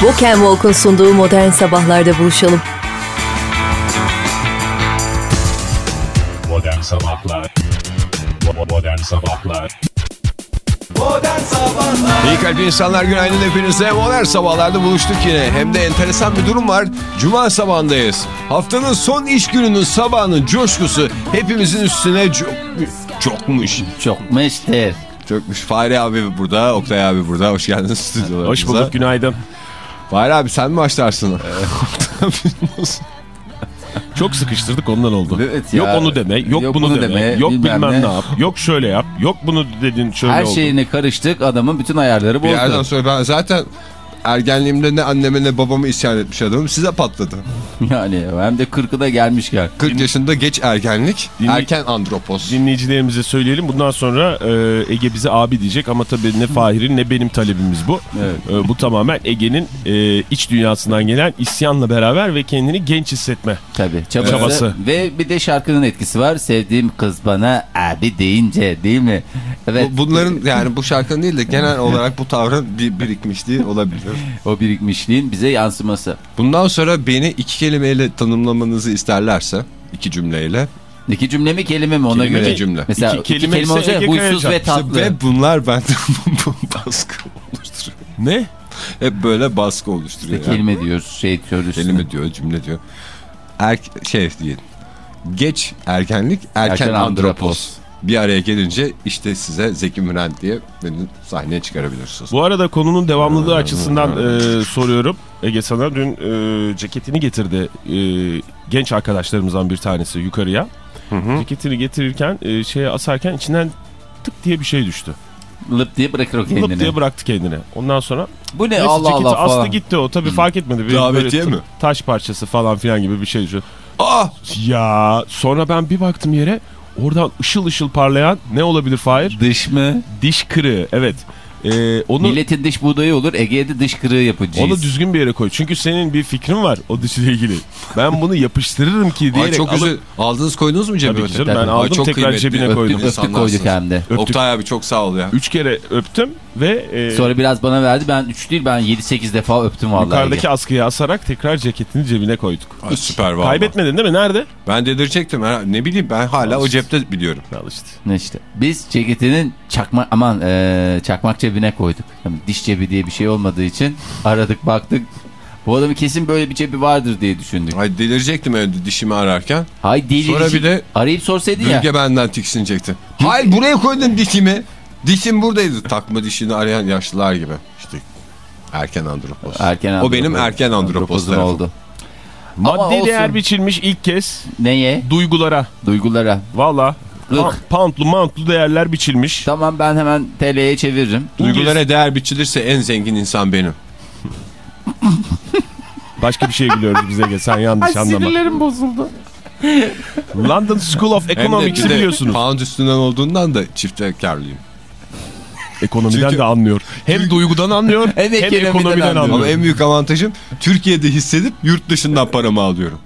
Walk and Walk'un sunduğu Modern Sabahlar'da buluşalım. Modern Sabahlar Modern Sabahlar İyi kalp insanlar günaydın hepinize. Modern sabahlarda buluştuk yine. Hem de enteresan bir durum var. Cuma sabahındayız. Haftanın son iş gününün sabahının coşkusu hepimizin üstüne çok, çokmuş. Çokmuştur. Çökmüş. Fahri abi burada, Oktay abi burada. Hoş geldiniz stüdyolarımıza. Hoş bulduk günaydın. Fahri abi sen mi başlarsın? Çok sıkıştırdık ondan oldu. Evet ya. Yok onu deme, yok, Yok bunu, bunu deme, deme, yok bilmem bilmem ne. ne. yap, yok şöyle yap, yok bunu dedin şöyle Her oldu. şeyine karıştık adamın bütün ayarları bir yerden bozdu. sonra ben zaten ergenliğimde ne anneme ne babama isyan etmiş adamım. Size patladı. Yani hem de 40'ı da gelmişken. 40 yaşında geç ergenlik, Dinle- erken andropos. Dinleyicilerimize söyleyelim. Bundan sonra e, Ege bize abi diyecek ama tabii ne Fahir'in ne benim talebimiz bu. Evet. E, bu tamamen Ege'nin e, iç dünyasından gelen isyanla beraber ve kendini genç hissetme. Tabii çabası. Çabası. Ve bir de şarkının etkisi var. Sevdiğim kız bana abi deyince değil mi? Evet. Bu- Bunların yani bu şarkının değil de genel olarak bu tavrın bir birikmişliği olabilir. O birikmişliğin bize yansıması. Bundan sonra beni iki kelimeyle tanımlamanızı isterlerse, iki cümleyle. İki cümle mi kelime mi ona Kelime göre. cümle? Mesela İki iki, kelime kelime olacak Ege huysuz ve tatlı. Ve bunlar bende bu baskı oluşturuyor. Ne? Hep böyle baskı oluşturuyor. İşte yani. kelime diyoruz şey diyoruz. Kelime diyor, cümle diyor. Er, şey diyelim. Geç ergenlik, erken, Erken andropos. andropos. Bir araya gelince işte size Zeki Müren diye beni sahneye çıkarabilirsiniz. Bu arada konunun devamlılığı açısından e, soruyorum. Ege sana dün e, ceketini getirdi e, genç arkadaşlarımızdan bir tanesi yukarıya. Ceketini getirirken e, şeye asarken içinden tık diye bir şey düştü. Lıp diye bırakır o kendini. Lıp diye bıraktı kendini. Ondan sonra Bu ne neyse, Allah Allah astı falan. gitti o. Tabii fark etmedi. Bir, Davetiye mi? Taş parçası falan filan gibi bir şey düştü. Aa! Ya sonra ben bir baktım yere oradan ışıl ışıl parlayan ne olabilir Fahir? Dış mı? Diş kırığı evet. E, onu Milletin dış buğdayı olur Ege'de dış kırığı yapacağız. Onu düzgün bir yere koy. Çünkü senin bir fikrin var o dişle ilgili. Ben bunu yapıştırırım ki Ay diyerek çok alıp... güzel. Aldınız koydunuz mu cebime? Tabii ki canım, ben Ay, aldım çok tekrar kıymetli. cebine Öptük, koydum. Öptük İnsanlarsın. koyduk hem de. Öptük. Oktay abi çok sağ ol ya. Üç kere öptüm ve e, Sonra biraz bana verdi ben 3 değil ben 7-8 defa öptüm vallahi. yukarıdaki Ege. askıya asarak tekrar ceketini cebine koyduk. Ay, süper valla. Kaybetmedin değil mi? Nerede? Ben dedirecektim. Ne bileyim ben hala o cepte biliyorum. Al işte. Ne işte. Biz ceketinin çakma aman eee, çakmak cebine koyduk. Yani diş cebi diye bir şey olmadığı için aradık baktık. Bu adamın kesin böyle bir cebi vardır diye düşündük. Ay delirecektim evde dişimi ararken. Hay deli. Sonra bir de arayıp sorsaydın ya. Bülge benden tiksinecekti. Hayır buraya koydun dişimi. Dişim buradaydı. Takma dişini arayan yaşlılar gibi. İşte erken andropos. Erken O benim erken tarafım. oldu. Ama Maddi olsun. değer biçilmiş ilk kez Neye? duygulara. Duygulara. Valla. Poundlu mantlu değerler biçilmiş. Tamam ben hemen TL'ye çeviririm. Duygulara değer biçilirse en zengin insan benim. Başka bir şey gülüyoruz bize gel. Sen yanlış anlama. Sinirlerim bozuldu. London School of Economics'i biliyorsunuz. Pound üstünden olduğundan da çifte karlıyım. Ekonomiden Çünkü- de anlıyor. Hem duygudan anlıyor Hem hem, ekonomiden ekonomiden anlıyor. anlıyor. Ama en büyük avantajım Türkiye'de hissedip yurt dışından paramı alıyorum.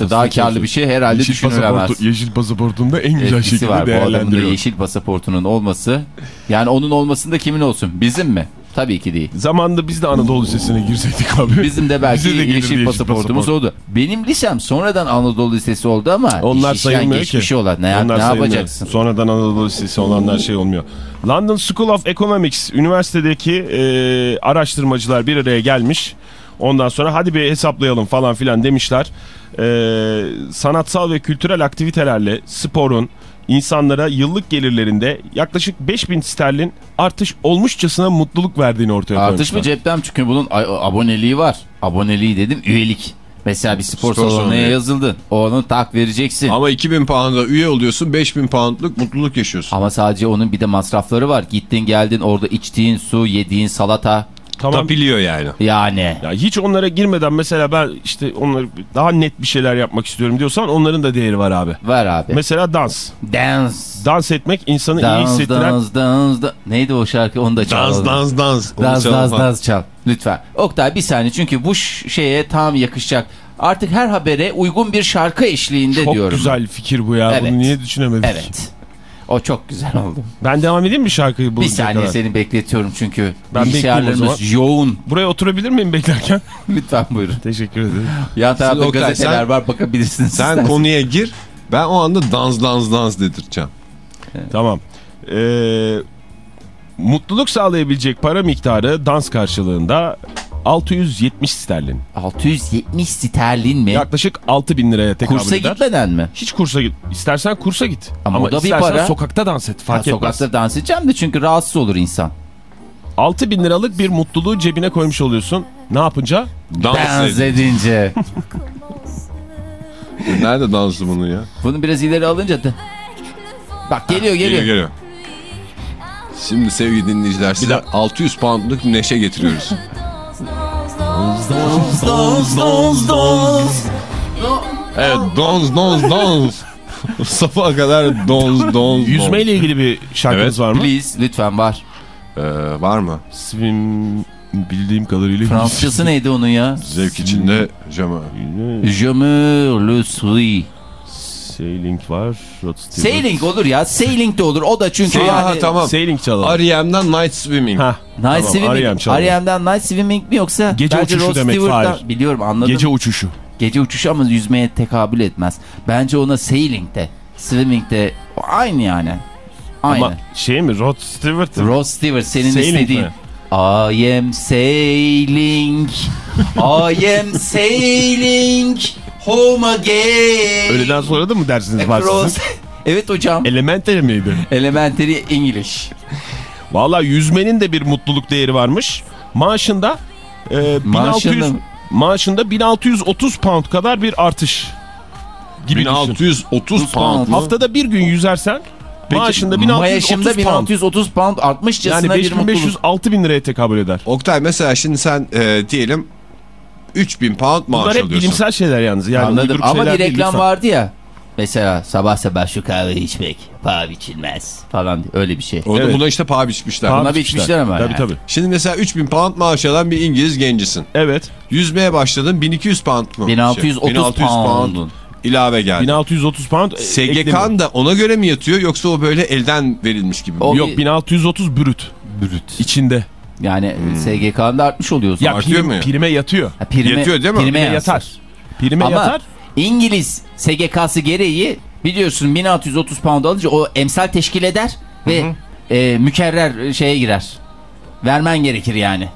Daha karlı bir şey herhalde Yeşil, düşünülemez. pasaportu, yeşil pasaportunda en güzel Etkisi şekilde var. Bu değerlendiriyor. yeşil pasaportunun olması. Yani onun olmasında kimin olsun? Bizim mi? Tabii ki değil. Zamanında biz de Anadolu Lisesi'ne girseydik abi. Bizim de belki Bize de gelirdi yeşil, pasaportumuz pasaport. oldu. Benim lisem sonradan Anadolu Lisesi oldu ama Onlar sayılmıyor geçmiş ki. olan. Ne, Onlar ne sayılmıyor. yapacaksın? Sonradan Anadolu Lisesi olanlar şey olmuyor. London School of Economics üniversitedeki e, araştırmacılar bir araya gelmiş. Ondan sonra hadi bir hesaplayalım falan filan demişler. E, sanatsal ve kültürel aktivitelerle sporun insanlara yıllık gelirlerinde yaklaşık 5000 sterlin artış olmuşçasına mutluluk verdiğini ortaya Artış koymuşlar. mı cepten çünkü bunun aboneliği var. Aboneliği dedim üyelik. Mesela bir spor, Spor salonuna salonu. yazıldın. Onu tak vereceksin. Ama, Ama 2000 pound'a üye oluyorsun 5000 poundluk mutluluk yaşıyorsun. sadece onun bir de masrafları var. Gittin geldin orada içtiğin su, yediğin salata. Tamam. Tapiliyor yani. Yani. Ya hiç onlara girmeden mesela ben işte onları daha net bir şeyler yapmak istiyorum diyorsan onların da değeri var abi. Var abi. Mesela dans. Dance. Dans etmek insanı iyi Dans, hissettiren dans, dans, dans. Neydi o şarkı? Onu da çal. Dans dans dans. Onu Dans, dans, dans çal. Lütfen. Oktay bir saniye çünkü bu şeye tam yakışacak. Artık her habere uygun bir şarkı eşliğinde çok diyorum. güzel fikir bu ya. Evet. Bunu niye düşünemedik? Evet. O çok güzel oldu. Ben devam edeyim mi şarkıyı Bir saniye kadar? seni bekletiyorum çünkü Ben bilgisayarlarımız yoğun. Buraya oturabilir miyim beklerken? Lütfen buyurun. Teşekkür ederim. Yan tarafta Oktay, gazeteler sen- var bakabilirsiniz. Sen isterseniz. konuya gir. Ben o anda dans dans dans dedirteceğim. Tamam. Ee, mutluluk sağlayabilecek para miktarı dans karşılığında 670 sterlin. 670 sterlin mi? Yaklaşık 6000 liraya tekabül Kursa eder. gitmeden mi? Hiç kursa git. İstersen kursa git. Ama Ama, o da bir para. sokakta dans et. Ha, Fark etmez. sokakta dans edeceğim de çünkü rahatsız olur insan. 6000 liralık bir mutluluğu cebine koymuş oluyorsun. Ne yapınca? Dans, Dans edin. edince. Nerede dansı bunun ya? Bunu biraz ileri alınca da. Bak geliyor geliyor. Geliyor geliyor. Şimdi sevgili dinleyiciler size 600 poundluk neşe getiriyoruz. Evet dans dans dans. Safa kadar dans dans. Yüzmeyle ilgili bir şarkınız Evet. var mı? Please lütfen var. Ee, var mı? Swim bildiğim kadarıyla Fransızcası neydi onun ya? Zevk içinde. Je me le suis. Sailing var. Rod Stewart. Sailing olur ya. Sailing de olur. O da çünkü Aa, yani. tamam. Sailing çalalım. R.E.M'den Night Swimming. Ha. Night Tamam, Swimming. R.E.M. çalalım. R.E.M'den Night Swimming mi yoksa? Gece Bence uçuşu Rod demek, Fahir. Biliyorum anladım. Gece Gece, uçuşu. uçuşu ama yüzmeye tekabül etmez. Bence ona sailing de. Swimming de aynı yani. Aynı. Ama şey mi? Rod Stewart. Rod Stewart senin Sailing istediğin. mi? I am sailing. I am sailing. Home again. Öğleden sonra da mı dersiniz var sizin? evet hocam. Elementary miydi? Elementary English. Valla yüzmenin de bir mutluluk değeri varmış. Maaşında e, 1600 Maaşında mı? maaşında 1630 pound kadar bir artış gibi düşün. 1630 pound pound. mu? Haftada bir gün yüzersen maaşında 1630 Maaşımda pound. 1630 pound artmışçasına Yani bir mutluluk. 5500-6000 liraya tekabül eder. Oktay mesela şimdi sen e, diyelim 3000 pound maaş Bunlar hep alıyorsun. bilimsel şeyler yalnız. Yani Anladım ama bir reklam vardı ya. Mesela sabah sabah şu kahve içmek paha biçilmez falan diye. öyle bir şey. Orada Evet. buna işte paha biçmişler. Paha Buna biçmişler. biçmişler ama Tabii yani. tabii. Şimdi mesela 3000 pound maaş alan bir İngiliz gencisin. Evet. Yüzmeye başladın 1200 pound mu? 1630 1600 pound'un. ilave geldi. 1630 pound. e. SGK'n da ona göre mi yatıyor yoksa o böyle elden verilmiş gibi mi? O- Yok 1630 brüt. Brüt. içinde. Yani SGK'nın da artmış oluyor. Ya Artıyor prim, mu prime yatıyor. Ha, prime, Yatıyor değil mi? Prime Prime yansır. yatar. Prime Ama yatar. İngiliz SGK'sı gereği biliyorsun 1630 pound alınca o emsal teşkil eder ve e, mükerrer şeye girer. Vermen gerekir yani.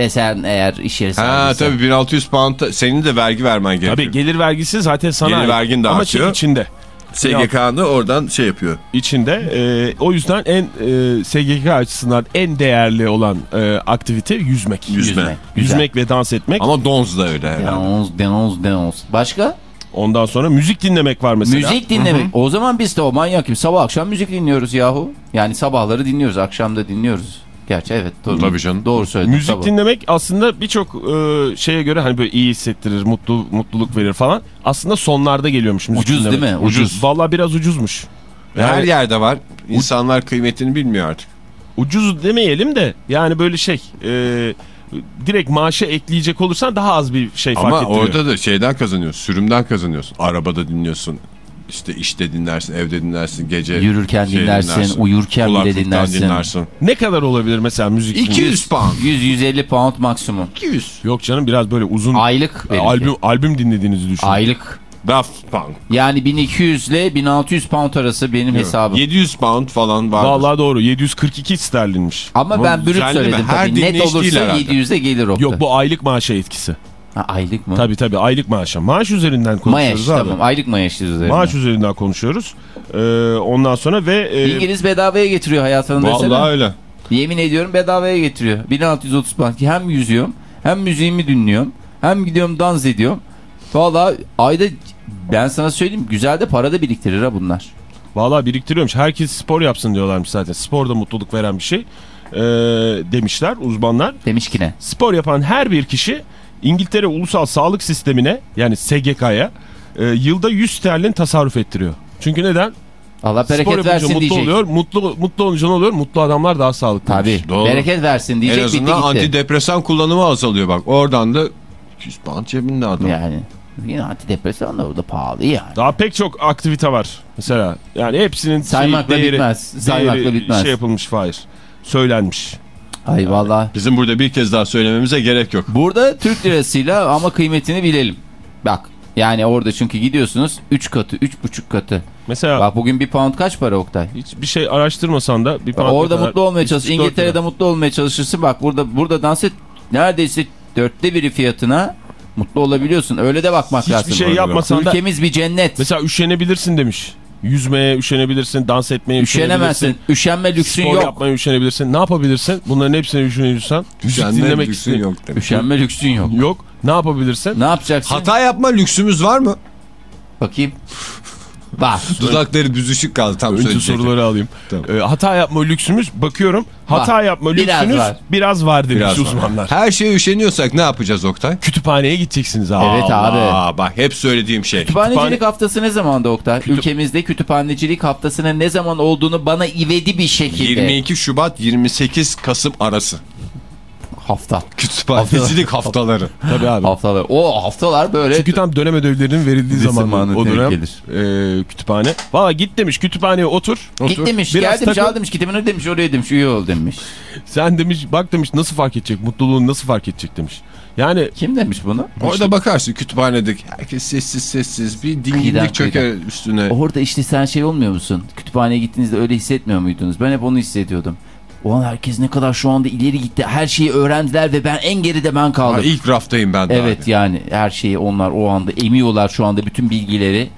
E sen eğer iş yeri Ha sahibiysen. tabii 1600 pound senin de vergi vermen gerekiyor. Tabii gelir vergisi zaten sana Gelir vergin de Ama artıyor. şey içinde. SGK'nı oradan şey yapıyor. içinde. E, o yüzden en e, SGK açısından en değerli olan e, aktivite yüzmek. Yüzme. Yüzme. Güzel. Yüzmek ve dans etmek. Ama donz da öyle herhalde. Denons, denons, denons. Başka? Ondan sonra müzik dinlemek var mesela. Müzik dinlemek. O zaman biz de o manyak gibi sabah akşam müzik dinliyoruz yahu. Yani sabahları dinliyoruz, akşam da dinliyoruz. Gerçi evet doğru. Tabii canım. Doğru söyledin. Müzik sabah. dinlemek aslında birçok e, şeye göre hani böyle iyi hissettirir, mutlu mutluluk verir falan. Aslında sonlarda geliyormuş müzik Ucuz dinlemek. değil mi? Ucuz. Vallahi biraz ucuzmuş. Her Yani yerde var. İnsanlar kıymetini bilmiyor artık. ucuz demeyelim de yani böyle şey e, direkt maaşa ekleyecek olursan daha az bir şey fark Ama ettiriyor. orada da şeyden kazanıyorsun. Sürümden kazanıyorsun. Arabada dinliyorsun. İşte işte dinlersin, evde dinlersin, gece Yürürken şey dinlersin, uyurken bile dinlersin. dinlersin. Ne kadar olabilir mesela müzik? 200 pound. 100-150 pound maksimum. 200. Yok canım biraz böyle uzun Aylık benimki. albüm albüm dinlediğinizi düşünün. Aylık. Daft Punk. Yani 1200 ile 1600 pound arası benim hesabım. 700 pound falan var. Vallahi doğru 742 sterlinmiş. Ama Ama ben mi? söyledim Her tabii. Net olursa herhalde. 700'e gelir o. Yok bu aylık maaşa etkisi. Ha, aylık mı? Tabii tabii aylık maaşa. Maaş üzerinden konuşuyoruz Maaş abi. tamam. Aylık maaş üzerine. Maaş üzerinden konuşuyoruz. Ee, ondan sonra ve e, İngiliz bedavaya getiriyor hayatını desene. Vallahi öyle. Yemin ediyorum bedavaya getiriyor. 1630 pound. Hem yüzüyorum hem müziğimi dinliyorum. Hem gidiyorum dans ediyorum. Valla ayda ben sana söyleyeyim güzel de para da biriktirir ha bunlar. Valla biriktiriyormuş. Herkes spor yapsın diyorlarmış zaten. Spor da mutluluk veren bir şey ee, demişler uzmanlar. Demiş ki ne? Spor yapan her bir kişi İngiltere Ulusal Sağlık Sistemi'ne yani SGK'ya e, yılda 100 sterlin tasarruf ettiriyor. Çünkü neden? Allah Spor bereket yapınca versin mutlu diyecek. oluyor. Mutlu, mutlu olunca ne oluyor? Mutlu adamlar daha sağlıklı. Tabii. Doğru. Bereket versin diyecek en bitti azından gitti. antidepresan kullanımı azalıyor bak. Oradan da 200 pound cebinde adam. Yani yine antidepresan da o da pahalı yani. Daha pek çok aktivite var. Mesela yani hepsinin Saymakla şeyi, değeri- bitmez. Saymakla değeri bitmez. Şey yapılmış Fahir. Söylenmiş. Ay valla. Bizim burada bir kez daha söylememize gerek yok. Burada Türk lirasıyla ama kıymetini bilelim. Bak yani orada çünkü gidiyorsunuz 3 katı 3,5 katı. Mesela Bak bugün bir pound kaç para Oktay? hiç bir şey araştırmasan da bir pound Orada kadar- mutlu olmaya çalış. 3-4 lira. İngiltere'de mutlu olmaya çalışırsın. Bak burada burada dans et. Neredeyse dörtte biri fiyatına mutlu olabiliyorsun. Öyle de bakmak Hiçbir lazım. şey yapmasan da Ülkemiz bir cennet. mesela üşenebilirsin demiş. Yüzmeye üşenebilirsin, dans etmeye üşenebilirsin. Üşenemezsin. Üşenme lüksün Spor yok. yapmaya üşenebilirsin. Ne yapabilirsin? Bunların hepsine üşeniyorsan müzik Üşenme dinlemek lüksün yok demiş. Üşenme lüksün yok. Yok. Ne yapabilirsin? Ne yapacaksın? Hata yapma lüksümüz var mı? Bakayım. Var. Dudakları büzüşük kaldı tam Önce soruları alayım. Tamam. Ee, hata yapma lüksümüz bakıyorum. Hata Var. yapma Biraz lüksünüz var. biraz var demiş Biraz var. uzmanlar. Her şeye üşeniyorsak ne yapacağız Oktay? Kütüphaneye gideceksiniz abi. Evet abi. Aa, bak hep söylediğim şey. Kütüphanecilik haftası ne zamanda Oktay? Ülkemizde kütüphanecilik haftasının ne zaman olduğunu bana ivedi bir şekilde. 22 Şubat 28 Kasım arası. Hafta. Kütüphanecilik haftaları. Tabii abi. Haftalar. O haftalar böyle. Çünkü tam dönem ödevlerinin verildiği zaman o dönem gelir. e, kütüphane. Valla git demiş kütüphaneye otur. Git otur. demiş, Biraz gel demiş, takıl. al demiş, kitabını demiş, oraya demiş, üye ol demiş. Sen demiş bak demiş nasıl fark edecek mutluluğunu nasıl fark edecek demiş. Yani Kim demiş bunu? Orada bakarsın kütüphanedeki herkes sessiz sessiz bir Kıyıdan dinginlik çöker üstüne. Orada işte sen şey olmuyor musun? Kütüphaneye gittiğinizde öyle hissetmiyor muydunuz? Ben hep onu hissediyordum. O an herkes ne kadar şu anda ileri gitti. Her şeyi öğrendiler ve ben en geride ben Ha, kaldım. ilk raftayım ben daha. evet yani her şeyi onlar o anda emiyorlar şu anda bütün bilgileri.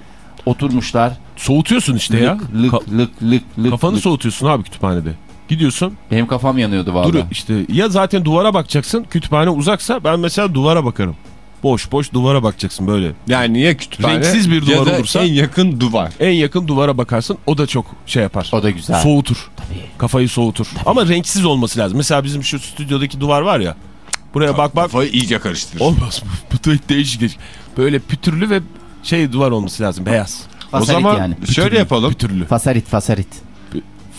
Oturmuşlar. soğutuyorsun işte ya. Lık lık Ka- lık lık lık. kafanı lık. soğutuyorsun abi kütüphanede. Gidiyorsun Benim kafam yanıyordu vallahi. dur işte ya zaten duvara bakacaksın kütüphane uzaksa ben mesela duvara bakarım. Boş boş duvara bakacaksın böyle. Yani niye kütüphane? Renksiz bir ya duvar da olursa- en yakın duvar. En yakın duvara bakarsın o da çok şey yapar. O da güzel. Soğutur. Tabii. Kafayı soğutur. Ama renksiz olması lazım. Mesela bizim şu stüdyodaki duvar var ya. Buraya bak bak. Kafayı iyice karıştırır. Olmaz bu. Bu da değişik değişik. Böyle pütürlü ve şey duvar olması lazım. Beyaz. o Fasalit zaman yani. şöyle yapalım. Pütürlü. Fasarit fasarit.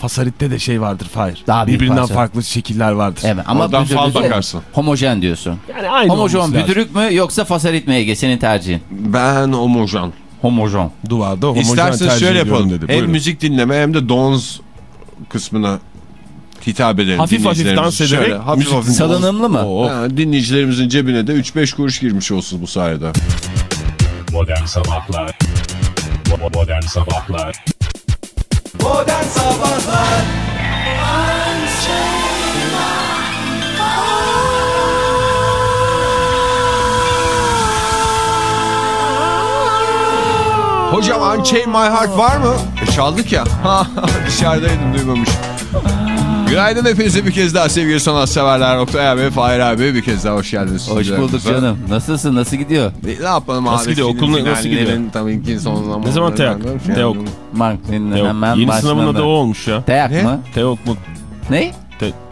Fasaritte de şey vardır Fahir. Daha Birbirinden parça. farklı şekiller vardır. Evet ama Oradan fal bakarsın. Homojen diyorsun. Yani aynı Homojen büdürük mü yoksa fasarit mi Ege senin tercihin? Ben homojen. Homojen. Duvarda homojen İsterseniz tercih şöyle yapalım. dedi. Hem Buyurun. müzik dinleme hem de donz kısmına hitap edelim. Hafif hafif dans ederek Şöyle, hafif müzik hafif Salınımlı mı? Oo. Ha, dinleyicilerimizin cebine de 3-5 kuruş girmiş olsun bu sayede. Modern Sabahlar Bo- Modern Sabahlar Hocam Unchain My Heart var mı? E, çaldık ya. Dışarıdaydım duymamış. Günaydın hepinize bir kez daha sevgili sanatseverler. Oktay abi, Fahir abi bir kez daha hoş geldiniz. Hoş bulduk canım. Nasılsın? Nasıl gidiyor? E, Ne yapalım Nasıl abi? gidiyor? Film Okul nasıl gidiyor? Tabii ki son zamanlarda. Ne zaman TEOK? TEOK. Mark Teok. Yeni başlama. sınavın adı o olmuş ya. Teyak Ne? mı? Teok mu? Ne?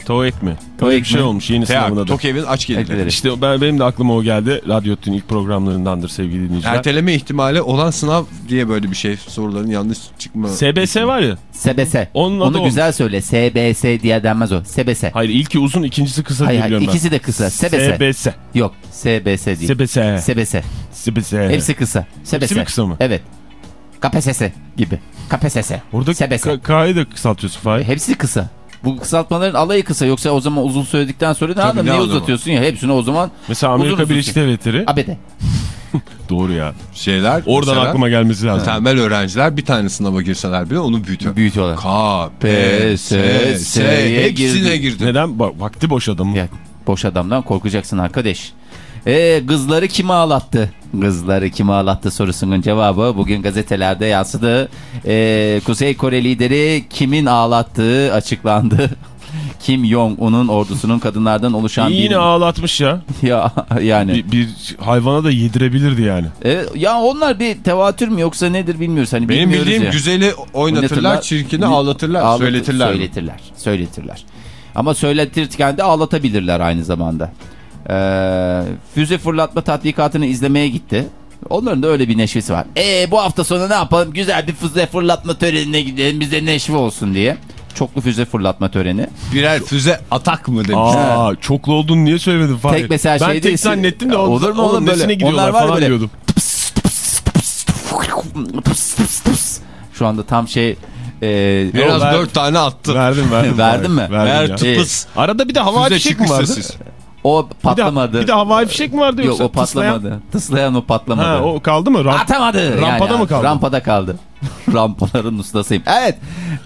TOEIC mi? TOEIC Öyle bir şey olmuş yeni sınavın TEOK, adı. Tokev'in aç geliri. Ekleri. İşte ben, benim de aklıma o geldi. Radyotun ilk programlarındandır sevgili dinleyiciler. Erteleme ihtimali olan sınav diye böyle bir şey. Soruların yanlış çıkma. SBS var ya. SBS. Onun Onu o. güzel söyle. SBS diye denmez o. SBS. Hayır ilki uzun ikincisi kısa Hayır, diye hayır, biliyorum ikisi de kısa. ben. SBS. SBS. Yok. SBS değil. SBS. SBS. SBS. Hepsi kısa. SBS. Hepsi mi kısa mı? Evet. KPSS gibi. KPSS. K- K'yı da kısaltıyorsun Fahir. Hepsi kısa. Bu kısaltmaların alayı kısa yoksa o zaman uzun söyledikten sonra ne Tabii, adam ne niye uzatıyorsun ya hepsini o zaman Mesela Amerika Birleşik şey. Devletleri. abede. Doğru ya. Şeyler. Oradan mesela, aklıma gelmesi lazım. Temel öğrenciler bir tane sınava girseler bile onu büyütüyor. Büyütüyorlar. K, P, S, S, hepsine girdi. Neden? Bak, vakti boş adam. Ya, boş adamdan korkacaksın arkadaş. Ee, kızları kim ağlattı? Kızları kim ağlattı sorusunun cevabı bugün gazetelerde yansıdı. Ee, Kuzey Kore lideri kimin ağlattığı açıklandı. Kim Jong-un'un ordusunun kadınlardan oluşan Yine bir... ağlatmış ya. Ya yani. Bir, bir hayvana da yedirebilirdi yani. Ee, ya onlar bir tevatür mü yoksa nedir bilmiyoruz. Hani Benim bildiğim ya. güzeli oynatırlar, çirkini ağlatırlar, Ağlatır- söyletirler. Söyletirler. Söyletirler. Ama söyletirken de ağlatabilirler aynı zamanda. Ee, füze fırlatma tatbikatını izlemeye gitti. Onların da öyle bir neşvesi var. E bu hafta sonu ne yapalım? Güzel bir füze fırlatma törenine gidelim bize neşve olsun diye. Çoklu füze fırlatma töreni. Birer füze atak mı demiş. Aa çoklu olduğunu niye söylemedin Fahir? Tek mesela ben şey tek değil- zannettim de olur mu oğlum böyle? nesine gidiyorlar Onlar var falan böyle. diyordum. şu anda tam şey e, Biraz ver- dört tane attı. Verdim verdim. Verdin mi? Verdim Eğer ya. tıpız Arada bir de fişek mi çıkmışsa vardı? siz. O Bir de, patlamadı. bir de havai fişek mi vardı Yok yoksa? o patlamadı. Tıslayan, o patlamadı. Ha, o kaldı mı? Ramp- Atamadı. Rampada Yani, mı kaldı? Rampada kaldı. Rampaların ustasıyım. Evet.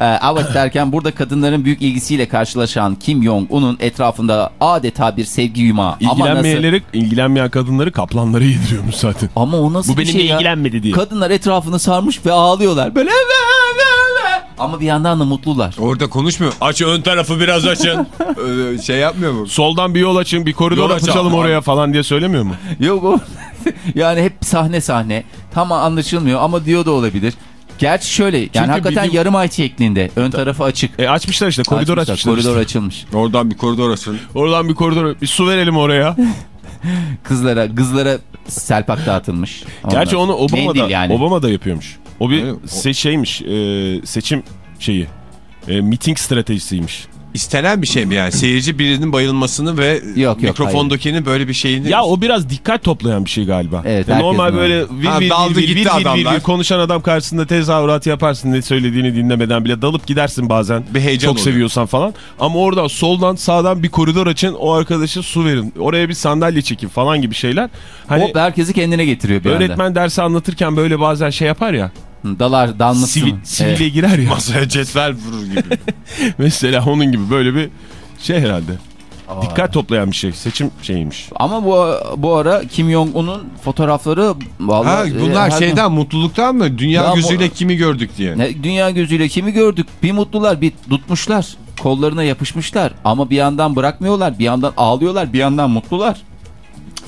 Ee, evet derken burada kadınların büyük ilgisiyle karşılaşan Kim Jong-un'un etrafında adeta bir sevgi yumağı. İlgilenmeyenleri, ilgilenmeyen kadınları kaplanlara yediriyormuş zaten. Ama o nasıl Bu bir benimle şey ya? ilgilenmedi diye. Kadınlar etrafını sarmış ve ağlıyorlar. Böyle "Ve, ve, ve." Ama bir yandan da mutlular. Orada konuşmuyor. Aç ön tarafı biraz açın. Öyle şey yapmıyor mu? Soldan bir yol açın, bir koridor açalım oraya falan diye söylemiyor mu? Yok o. yani hep sahne sahne. Tam anlaşılmıyor ama diyor da olabilir. Gerçi şöyle yani Çünkü hakikaten bizim- yarım ay şeklinde. Ön tarafı açık. E açmışlar işte, koridor Açmışlar, açmışlar. Koridor işte. açılmış. Oradan bir koridor açın. Oradan bir koridor, bir su verelim oraya. Kızlara, kızlara selpak dağıtılmış. Gerçi onu Obama da, yani. Obama da yapıyormuş. O bir mi? se- şeymiş, e, seçim şeyi. E, miting stratejisiymiş. İstenen bir şey mi yani? Seyirci birinin bayılmasını ve yok, mikrofondakinin böyle bir şeyini... Ya o biraz dikkat toplayan bir şey galiba. Evet, E, herkesin normal öyle. böyle vir Ha, vir daldı vir vir gitti vir vir adamlar. vir konuşan adam karşısında tezahürat yaparsın ne söylediğini dinlemeden bile dalıp gidersin bazen. Bir heyecan Çok oluyor. seviyorsan falan. Ama orada soldan sağdan bir koridor açın o arkadaşa su verin. Oraya bir sandalye çekin falan gibi şeyler. Hani Hop herkesi kendine getiriyor bir anda. öğretmen dersi anlatırken böyle bazen şey yapar ya. Dalar, dalması Sivil, mı? sivile Evet. girer ya. Masaya cetvel vurur gibi. Mesela onun gibi böyle bir şey herhalde. Dikkat toplayan bir şey. Seçim şeyiymiş. Ama bu bu ara Kim Jong-un'un fotoğrafları ha, vallahi bunlar e, şeyden mutluluktan mı? Dünya Ya bu- gözüyle kimi gördük diye. Ne, dünya gözüyle kimi gördük? Bir mutlular, bir tutmuşlar. Kollarına yapışmışlar. Ama bir yandan bırakmıyorlar, bir yandan ağlıyorlar, bir yandan mutlular.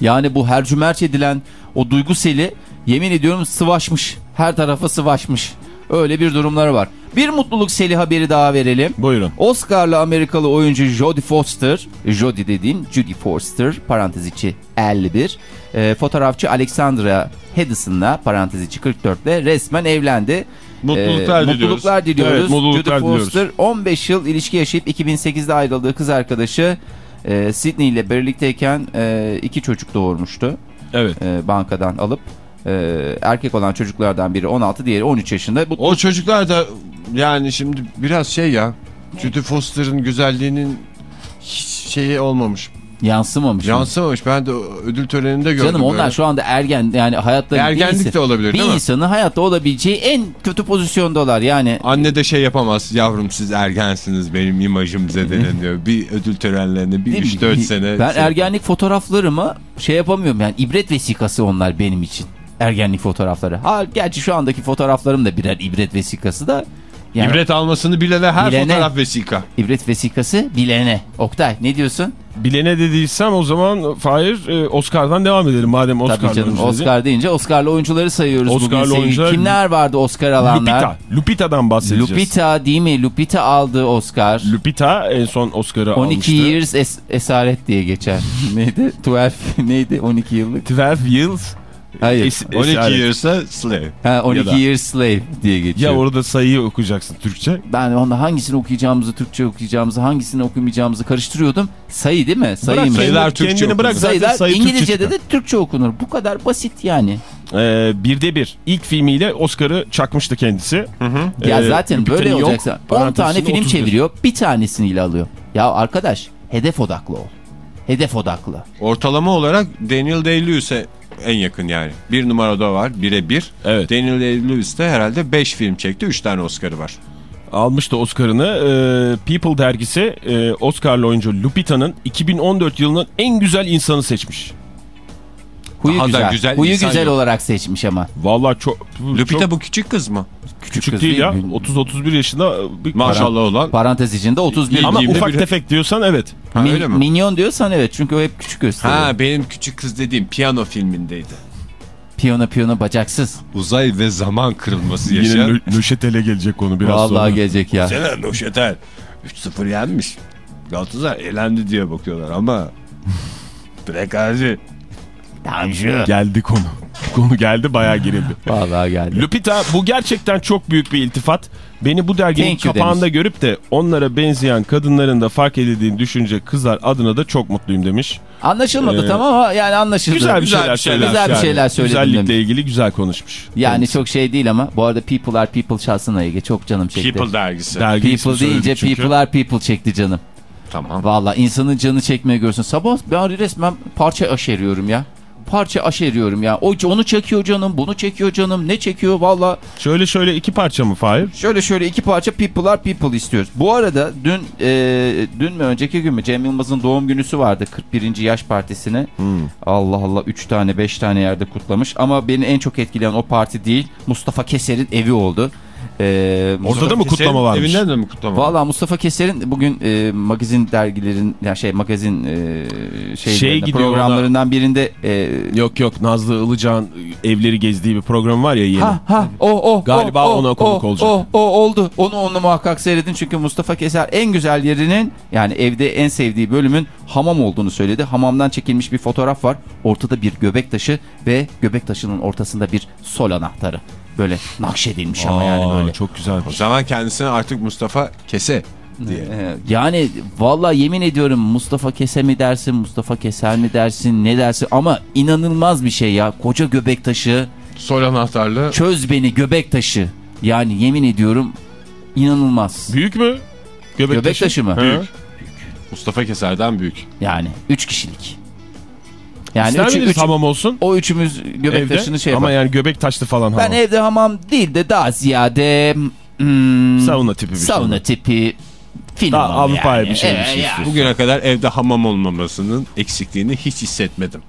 Yani bu hercümerç edilen o duygu seli yemin ediyorum sıvaşmış. Her tarafa sıvaşmış. Öyle bir durumları var. Bir mutluluk seli haberi daha verelim. Buyurun. Oscar'lı Amerikalı oyuncu Jodie Foster, Jodie dediğin Judy Foster, parantez içi 51, e, fotoğrafçı Alexandra Hedison'la parantez içi 44'le resmen evlendi. Mutluluklar E, diliyoruz. Mutluluklar diliyoruz. Evet, mutluluklar Judy Foster 15 yıl ilişki yaşayıp 2008'de ayrıldığı kız arkadaşı e, Sydney ile birlikteyken e, iki çocuk doğurmuştu Evet. e, bankadan alıp. E, erkek olan çocuklardan biri 16, diğeri 13 yaşında. Bu, O çocuklar da yani şimdi biraz şey ya. Judy Foster'ın güzelliğinin hiç şeyi olmamış. yansımamış. mı? Yansımamış. Ben de ödül töreninde gördüm. Canım onlar böyle. şu anda ergen yani hayatta bir Ergenlik insan- de olabilir, Bir değil mi? insanın hayatta olabileceği en kötü pozisyondalar yani. Anne de şey yapamaz. Yavrum siz ergensiniz benim imajım zedeleniyor. bir ödül törenlerine bir Değil mi? 3-4 sene. Ben şey- ergenlik fotoğraflarımı şey yapamıyorum yani ibret vesikası onlar benim için. Ergenlik fotoğrafları. Ha gerçi şu andaki fotoğraflarım da birer ibret vesikası da. Yani İbret almasını bilene her Bilene. fotoğraf vesika. ibret vesikası bilene. Oktay ne diyorsun? Bilene dediysem o zaman Fahir e, Oscar'dan devam edelim madem Oscar'dan Tabii canım. Oscar deyince Oscar'lı oyuncuları sayıyoruz Oscar'lı bugün. oyuncular- Kimler vardı Oscar alanlar? Lupita. Lupita'dan bahsedeceğiz. Lupita değil mi? Lupita aldı Oscar. Lupita en son Oscar'ı 12 almıştı. years es- esaret diye geçer. neydi? 12 neydi? 12 yıllık. 12 years. Hayır. Es- 12 esaret. years'a slave. Ha, 12 Ya da- years slave diye geçiyor. Ya orada sayıyı okuyacaksın Türkçe. Ben onda hangisini okuyacağımızı, Türkçe okuyacağımızı, hangisini okumayacağımızı karıştırıyordum. Sayı değil mi? Sayıymış. sayılar kendini, Türkçe kendini bırak okunur. zaten Sayılar sayı Türkçe İngilizce'de çıkar. de Türkçe okunur. Bu kadar basit yani. Ee, birde bir. İlk filmiyle Oscar'ı çakmıştı kendisi. Ya Ee, zaten böyle yok, olacaksa 10 parantezin tane film 31. çeviriyor. Bir tanesini alıyor. Ya arkadaş hedef odaklı ol. Hedef odaklı. Ortalama olarak Daniel Day-Lewis'e en yakın yani. Bir numarada var. Bire bir. Evet. Daniel Day-Lewis de herhalde 5 film çekti. 3 tane Oscar'ı var. Almıştı Oscar'ını. Ee, People dergisi e, Oscar'lı oyuncu Lupita'nın 2014 yılının en güzel insanı seçmiş. Huyu Daha da güzel. güzel Huyu güzel yok. olarak seçmiş ama. Vallahi çok Lupita çok bu küçük kız mı? küçük kız değil ya. değil mi? 30-31 yaşında bir Maşallah olan. Parantez içinde 31. Ama ufak bir- tefek diyorsan evet. Ha, Min- öyle mi? Minyon diyorsan evet çünkü o hep küçük gösteriyor. Ha benim küçük kız dediğim piyano filmindeydi. Piyano piyano bacaksız. Uzay ve zaman kırılması Yine yaşayan. Nö- Nöşetel'e gelecek konu biraz Vallahi sonra. gelecek ya. Sene Nöşetel 3-0 yenmiş. Galatasaray elendi diye bakıyorlar ama Bırak abi. Tanju. Geldi konu. konu geldi bayağı gerildi. Vallahi geldi. Lupita bu gerçekten çok büyük bir iltifat. Beni bu derginin Thank kapağında demiş. görüp de onlara benzeyen kadınların da fark edildiğini düşünce kızlar adına da çok mutluyum demiş. Anlaşılmadı Ee, tamam ama yani anlaşıldı. Güzel bir Güzel şeyler şeyler. söylemiş. Güzel bir yani. şeyler söyledim Güzellikle demiş. ilgili güzel konuşmuş. Yani çok şey değil ama bu arada People Are People şahsına Ege çok canım çekti. People dergisi. Dergi People deyince çünkü. People Are People çekti canım. Tamam. Valla insanın canı çekmeye görsün. Sabah ben resmen parça aşeriyorum ya. Parça aşeriyorum ya. O onu çekiyor canım, bunu çekiyor canım. Ne çekiyor valla. Şöyle şöyle iki parça mı Fahir? Şöyle şöyle iki parça People Are People istiyoruz. Bu arada dün e, dün mü önceki gün mü Cem Yılmaz'ın doğum günüsü vardı 41. yaş partisini. Hmm. Allah Allah 3 tane 5 tane yerde kutlamış. Ama beni en çok etkileyen o parti değil Mustafa Keser'in evi oldu. E, Orada da mı kutlama varmış? Evinden de mi kutlama var? Valla Mustafa Keser'in bugün e, magazin dergilerin ya şey magazin e, Şey programlarından birinde e, Yok yok Nazlı Ilıcan evleri gezdiği bir program var ya yeni. ha ha o o Galiba o, ona o, konuk o, olacak. O, o oldu. Onu onu muhakkak seyredin çünkü Mustafa Keser en güzel yerinin yani evde en sevdiği bölümün hamam olduğunu söyledi. Hamamdan çekilmiş bir fotoğraf var. Ortada bir göbek taşı ve göbek taşının ortasında bir sol anahtarı. Böyle nakşedilmiş ama yani Aa, böyle. Çok güzel. O zaman kendisine artık Mustafa Kese diye. Ee, Yani vallahi yemin ediyorum Mustafa Kese mi dersin, Mustafa Keser mi dersin, ne dersin ama inanılmaz bir şey ya. Koca göbek taşı, Sol anahtarlı. çöz beni göbek taşı. Yani yemin ediyorum inanılmaz. Büyük mü? Göbek, Göbek taşı mı? Büyük. Mustafa Keser'den büyük. Yani 3 kişilik. Yani İster üç, miydiniz üç- hamam olsun? o üçümüz göbek Evde. taşını şey Ama yapalım. yani göbek taşlı falan Ben hamam. evde hamam değil de daha ziyade hmm, Sauna tipi bir şey. sauna tipi film Daha Avrupa'ya yani. bir şey, bir Evet, şey ya. istiyorsun. Bugüne kadar evde hamam olmamasının eksikliğini hiç hissetmedim.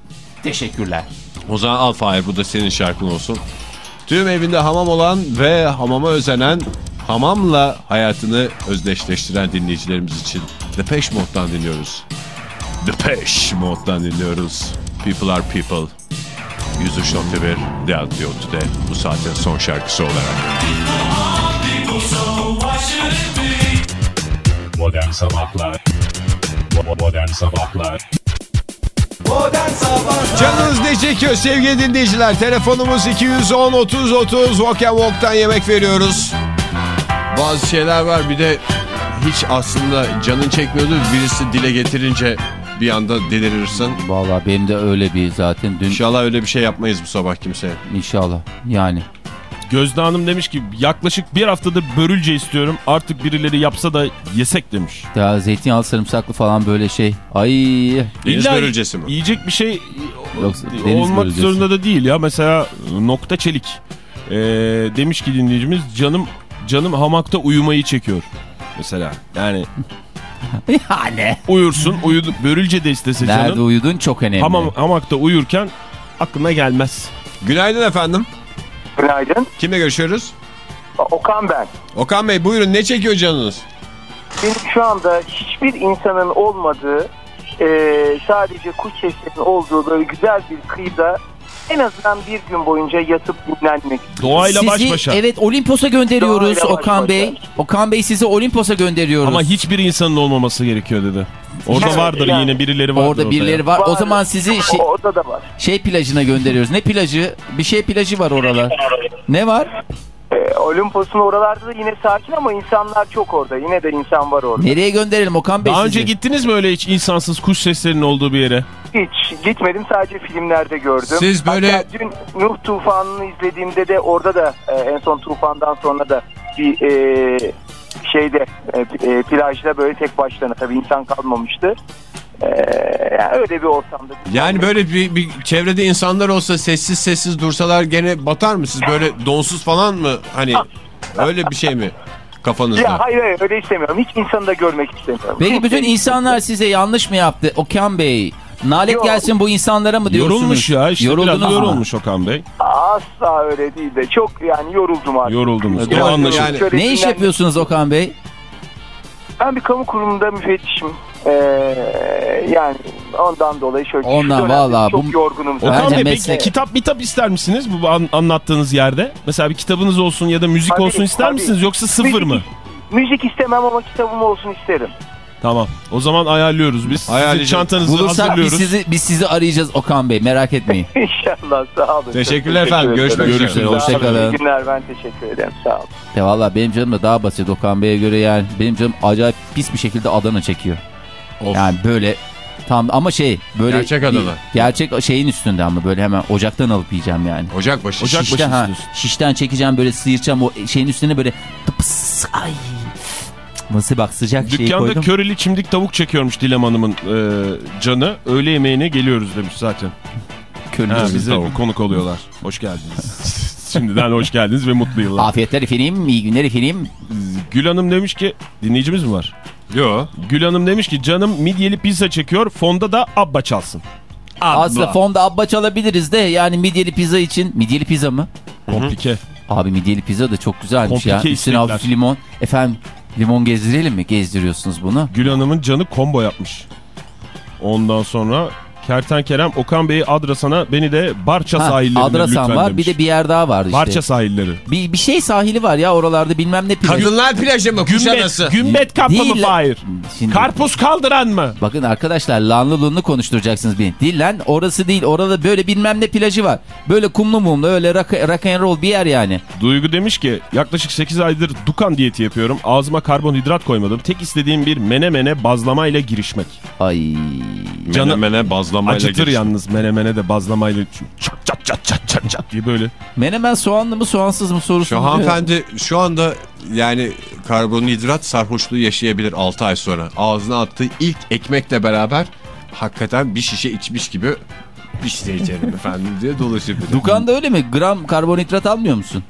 Teşekkürler. O zaman al Fahir bu da senin şarkın olsun. Tüm evinde hamam olan ve hamama özenen, hamamla hayatını özdeşleştiren dinleyicilerimiz için Depeche Mode'dan dinliyoruz. Depeche Mode'dan dinliyoruz. People are people. 103.1 Real Today bu saatin son şarkısı olarak. Modern Sabahlar Modern Sabahlar Canınız ne çekiyor sevgili dinleyiciler? Telefonumuz 210 30 30 Walk and Walk'tan yemek veriyoruz. Bazı şeyler var bir de hiç aslında canın çekmiyordu. Birisi dile getirince bir anda delirirsin. Vallahi benim de öyle bir zaten dün İnşallah öyle bir şey yapmayız bu sabah kimseye. inşallah yani. Gözde Hanım demiş ki yaklaşık bir haftadır börülce istiyorum. Artık birileri yapsa da yesek demiş. Ya zeytinyağlı sarımsaklı falan böyle şey. Ay Deniz İlla börülcesi mi? Yiyecek bir şey Yoksa deniz olmak börülcesi. zorunda da değil ya. Mesela nokta çelik. Ee, demiş ki dinleyicimiz canım canım hamakta uyumayı çekiyor. Mesela yani yani. uyursun uyudu börülce de istese Nerede canım. uyudun çok önemli. Hamam, hamakta uyurken aklına gelmez. Günaydın efendim. Günaydın. Kimle görüşüyoruz? Okan ben. Okan Bey buyurun ne çekiyor canınız? Benim şu anda hiçbir insanın olmadığı, e, sadece kuş seslerinin olduğu böyle güzel bir kıyıda en azından bir gün boyunca yatıp dinlenmek. Doğayla baş Sizi, başa. Evet Olimpos'a gönderiyoruz Doğayla baş Okan başa. Bey. Okan Bey sizi Olimpos'a gönderiyoruz. Ama hiçbir insanın olmaması gerekiyor dedi. Orada Evet, vardır yani. yine birileri vardır Orada birileri ya. var. O zaman sizi şey, Orada da var. şey plajına gönderiyoruz. Ne plajı? Bir şey plajı var oralar. Ne var? E, Olimpos'un oralarda da yine sakin ama insanlar çok orada. Yine de insan var orada. Nereye gönderelim Okan Bey Daha sizi? önce gittiniz mi öyle hiç insansız kuş seslerinin olduğu bir yere? Hiç gitmedim sadece filmlerde gördüm. Siz böyle- Hatta dün Nuh tufanını izlediğimde de orada da e, en son tufandan sonra da bir e, şeyde e, e, plajda böyle tek başlarına tabii insan kalmamıştı. E, yani öyle bir ortamda. Yani böyle bir, bir çevrede insanlar olsa sessiz sessiz dursalar gene batar mı? Siz böyle donsuz falan mı? Hani öyle bir şey mi kafanızda? Ya hayır hayır öyle istemiyorum. Hiç insanı da görmek istemiyorum. Peki bütün insanlar size yanlış mı yaptı Okan Bey? Nalet Yok. gelsin bu insanlara mı diyorsunuz? Yorulmuş ya işte Yoruldunuz biraz mu? yorulmuş Okan Bey. Asla öyle değil de çok yani yoruldum artık. Yoruldunuz. Yani- o anlaşıldı. yani- Şöyle Ne iş yapıyorsunuz Okan Bey? Ben bir kamu kurumunda müfettişim. Ee, yani ondan dolayı şöyle Ondan vallahi çok bu- yorgunum. Okan Bey peki kitap kitap ister misiniz bu an- anlattığınız yerde? Mesela bir kitabınız olsun ya da müzik Tabii, olsun ister tabii. misiniz yoksa sıfır Müzik- mı? Müzik istemem ama kitabım olsun isterim. Tamam. O zaman ayarlıyoruz biz. Sizin Ayarlayacağız. çantanızı Bulursak biz hazırlıyoruz. sizi, biz sizi arayacağız Okan Bey merak etmeyin. İnşallah sağ olun. Teşekkürler efendim. Görüşmek üzere. Olun. Hoşçakalın. İyi günler ben teşekkür ederim sağ olun. Ya valla benim canım da daha basit Okan Bey'e göre yani. Benim canım acayip pis bir şekilde Adana çekiyor. Of. Yani böyle tam ama şey böyle Gerçek Adana. Gerçek şeyin üstünde ama böyle hemen ocaktan alıp yiyeceğim yani. Ocakbaşı. Ocak- Şişten, başı ha, şişten çekeceğim böyle sıyıracağım o şeyin üstüne böyle tıpıs ay. Nasıl bak sıcak şeyi Dükkanda koydum. köreli çimdik tavuk çekiyormuş Dilem Hanım'ın e, canı. Öğle yemeğine geliyoruz demiş zaten. Körlü Ha, bize tavuk. konuk oluyorlar. Hoş geldiniz. Şimdiden hoş geldiniz ve mutlu yıllar. Afiyetler efendim, iyi günler efendim. Gül Hanım demiş ki dinleyicimiz mi var? Yo. Gül Hanım demiş ki canım midyeli pizza çekiyor fonda da abba çalsın. Aslında fonda abba çalabiliriz de yani midyeli pizza için. Midyeli pizza mı? Komplike. Abi midyeli pizza da çok güzelmiş ya. Komplike Üstüne istekler. hafif limon. Efendim limon gezdirelim mi? Gezdiriyorsunuz bunu. Gül Hanım'ın canı combo yapmış. Ondan sonra Kerten Kerem Okan Bey'i Adrasan'a beni de Barça Ha, sahillerine Adrasan lütfen var demiş. bir de bir yer daha var işte. Barça sahilleri. Bir, bir şey sahili var ya oralarda bilmem ne plajı. Kadınlar plajı mı? Kuşadası. Gümbet, gümbet kampı mı Değil. Fahir? Şimdi- Karpuz kaldıran mı? Bakın arkadaşlar lanlı lunlu konuşturacaksınız beni. Değil lan orası değil orada böyle bilmem ne plajı var. Böyle kumlu mumlu öyle rock, rock and roll bir yer yani. Duygu demiş ki yaklaşık 8 aydır dukan diyeti yapıyorum. Ağzıma karbonhidrat koymadım. Tek istediğim bir menemene bazlamayla girişmek. Ay. Canı Menemene bazlamayla Acıtır geçti. yalnız menemene de bazlamayla çat çat çat çat çat çat diye böyle. Menemen soğanlı mı soğansız mı sorusu. Şu hanımefendi şu anda yani karbonhidrat sarhoşluğu yaşayabilir 6 ay sonra. Ağzına attığı ilk ekmekle beraber hakikaten bir şişe içmiş gibi bir şişe içerim efendim diye dolaşabilir. Dukanda öyle mi? Gram karbonhidrat almıyor musun?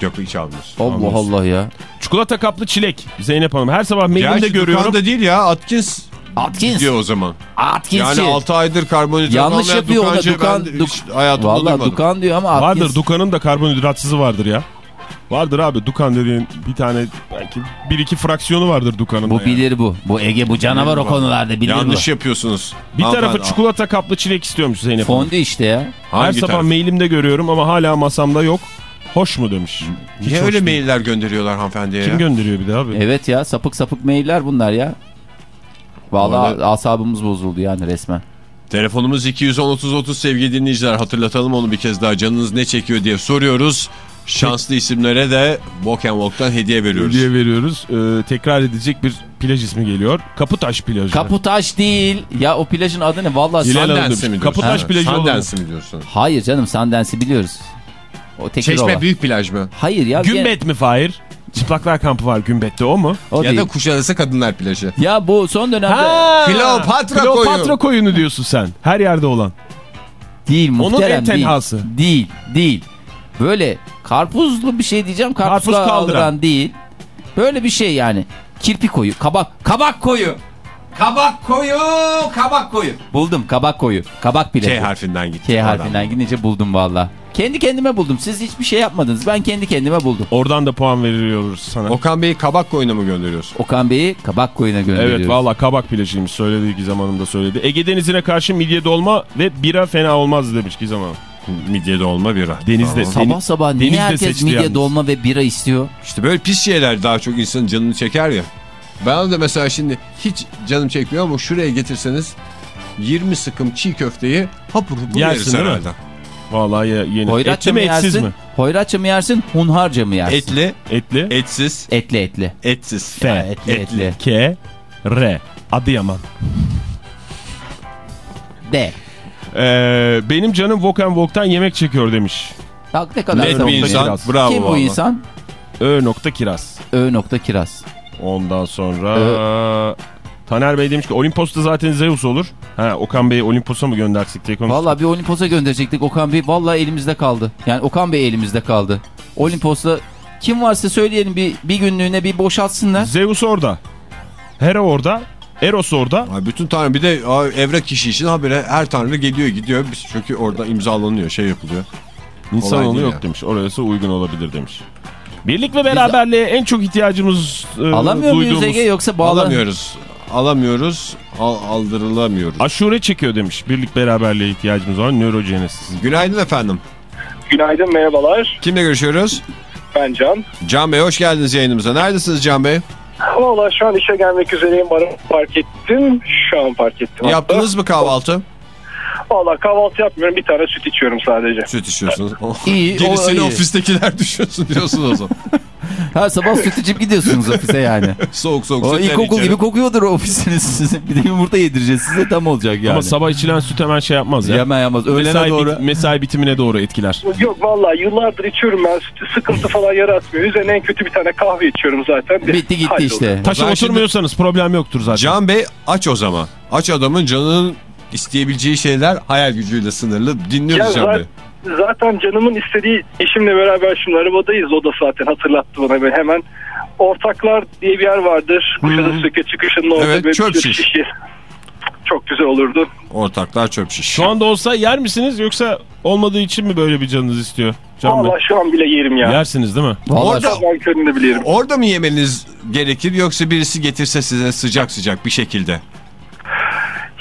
Yok hiç almıyorsun. Allah Almıyorsun. Allah ya. Çikolata kaplı çilek Zeynep Hanım. Her sabah mailimde Gerçi görüyorum. Dukan'da değil ya Atkins Atkins. diyor o zaman. Atkins'i. Yani 6 aydır karbonhidrat Yanlış yapıyor o da Dukan. ben Duk- hayatımda Valla duymadım. Dukan diyor ama Atkins. Vardır Dukan'ın da karbonhidratsızı vardır ya. Vardır abi Dukan dediğin bir tane belki bir iki fraksiyonu vardır Dukan'ın Bu yani. bilir bu. Bu Ege bu canavar o konularda bilir Yanlış bu. yapıyorsunuz. Bir tarafı Hanımefendi, çikolata kaplı çilek istiyormuş Zeynep Hanım. Fondü işte ya. Her Hangi sabah taraf? mailimde görüyorum ama hala masamda yok. Hoş mu demiş. Hiç Niye öyle değil. mailler gönderiyorlar hanımefendiye Kim ya? gönderiyor bir de abi? Evet ya sapık sapık mailler bunlar ya. Vallahi Orada- asabımız bozuldu yani resmen. Telefonumuz 210-30-30 sevgili dinleyiciler. Hatırlatalım onu bir kez daha. Canınız ne çekiyor diye soruyoruz. Şanslı isimlere de Walk and Walk'tan hediye veriyoruz. diye veriyoruz. Ee, tekrar edilecek bir plaj ismi geliyor. Kaputaş plajı. Kaputaş değil. Ya o plajın adı ne? Vallahi Sundance demiş. mi? Kaputaş Ha, plajı? Sundance mi diyorsun? Hayır canım Sundance'i biliyoruz. O. Çeşme büyük plaj mı? Hayır ya. Gümbet mi Fahir? Çıplaklar kampı var Gümbet'te o mu? O ya değil. da Kuşadası Kadınlar Plajı. Ya bu son dönemde Kleopatra Kleopatra koyu. koyunu diyorsun sen. Her yerde olan. değil Onun muhterem en değil. tenhası. Değil, değil. Böyle karpuzlu bir şey diyeceğim. Karpuz Karpuz kaldıran. kaldıran değil. Böyle bir şey yani. Kirpi koyu, kabak, kabak koyu. Kabak koyu, kabak koyu. Buldum kabak koyu. Kabak plajı. K harfinden gitti. K harfinden gidince buldum valla. Kendi kendime buldum. Siz hiçbir şey yapmadınız. Ben kendi kendime buldum. Oradan da puan veriyoruz sana. Okan Bey'i kabak koyuna mı gönderiyorsun? Okan Bey'i kabak koyuna gönderiyoruz. Evet valla kabak plajıymış söyledi Gizem Hanım da söyledi. Ege Denizi'ne karşı midye dolma ve bira fena olmaz demiş Gizem Hanım. Midye dolma bira. Denizde. Tamam. Sabah sabah niye Deniz de herkes midye yalnız. dolma ve bira istiyor? İşte böyle pis şeyler daha çok insanın canını çeker ya. Ben de mesela şimdi hiç canım çekmiyor ama şuraya getirseniz 20 sıkım çiğ köfteyi hapur hapur Yersin yeriz değil mi? Herhalde. Valla ye, yeni. Hoyratça Etli mı mi etsiz yersin? mi? Hoyratça mı yersin? Hunharca mı yersin? Etli, Etli. etsiz, Etli etli. etsiz. F. Ya, etli etli. K. R. Adıyaman. De. Ee, benim canım Walk and Walk'tan yemek çekiyor demiş. Bak ne kadar Net bir insan. kiraz. Bravo Kim bu insan? Ö nokta kiraz. Ö nokta kiraz. Ondan sonra... Taner Bey demiş ki Olimpos'ta zaten Zeus olur. Ha Okan Bey'i Olimpos'a mı göndersek diye konuştuk. Valla bir Olimpos'a gönderecektik Okan Bey. Valla elimizde kaldı. Yani Okan Bey elimizde kaldı. Olimpos'ta kim varsa söyleyelim bir, bir günlüğüne bir boşaltsınlar. Zeus orada. Hera orada. Eros orada. Ay bütün tanrı bir de evrak kişi için habire her tanrı geliyor gidiyor. Biz- Çünkü orada imzalanıyor şey yapılıyor. İnsan onu yok ya. demiş. Orası uygun olabilir demiş. Birlik ve beraberliğe en çok ihtiyacımız e, Alamıyor muyuz duyduğumuz... Ege yoksa bağlı? Alamıyoruz. Alamıyoruz. Al, aldırılamıyoruz. Aşure çekiyor demiş. Birlik beraberliğe ihtiyacımız var. Nörojenesis. Günaydın efendim. Günaydın merhabalar. Kimle görüşüyoruz? Ben Can. Can Bey hoş geldiniz yayınımıza. Neredesiniz Can Bey? Valla şu an işe gelmek üzereyim. Bana park ettim. Şu an park ettim. Yaptınız mı kahvaltı? Valla kahvaltı yapmıyorum. Bir tane süt içiyorum sadece. Süt içiyorsunuz. İyi, o Gerisini iyi. ofistekiler düşünsün diyorsun o zaman. Her sabah süt içip gidiyorsunuz ofise yani. soğuk soğuk O sütler ilkokul içerim. gibi kokuyordur ofisiniz sizin. Bir de yumurta yedireceğiz size tam olacak yani. Ama sabah içilen süt hemen şey yapmaz ya. Yemem yemez. Öğlene mesai, doğru. bit- mesai bitimine doğru etkiler. Yok valla yıllardır içiyorum ben sütü. Sıkıntı falan yaratmıyor. Üzerine en kötü bir tane kahve içiyorum zaten. de Bitti gitti hallolur. işte. Şimdi- oturmuyorsanız problem yoktur zaten. Can Bey aç o zaman. Aç adamın canının isteyebileceği şeyler hayal gücüyle sınırlı. Dinliyoruz Ya Can zaten, Bey. zaten canımın istediği eşimle beraber şimdi arabadayız. O da zaten hatırlattı bana böyle hemen. Ortaklar diye bir yer vardır. Kuşadası çıkışının orada. Evet, böyle çöp bir şiş. şiş. Çok güzel olurdu. Ortaklar çöp şiş. Şu anda olsa yer misiniz yoksa olmadığı için mi böyle bir canınız istiyor? Can. Valla şu an bile yerim ya. Yersiniz değil mi? Vallahi Orada- Ben köründe bile yerim. Orada mı yemeniz gerekir yoksa birisi getirse size sıcak sıcak bir şekilde?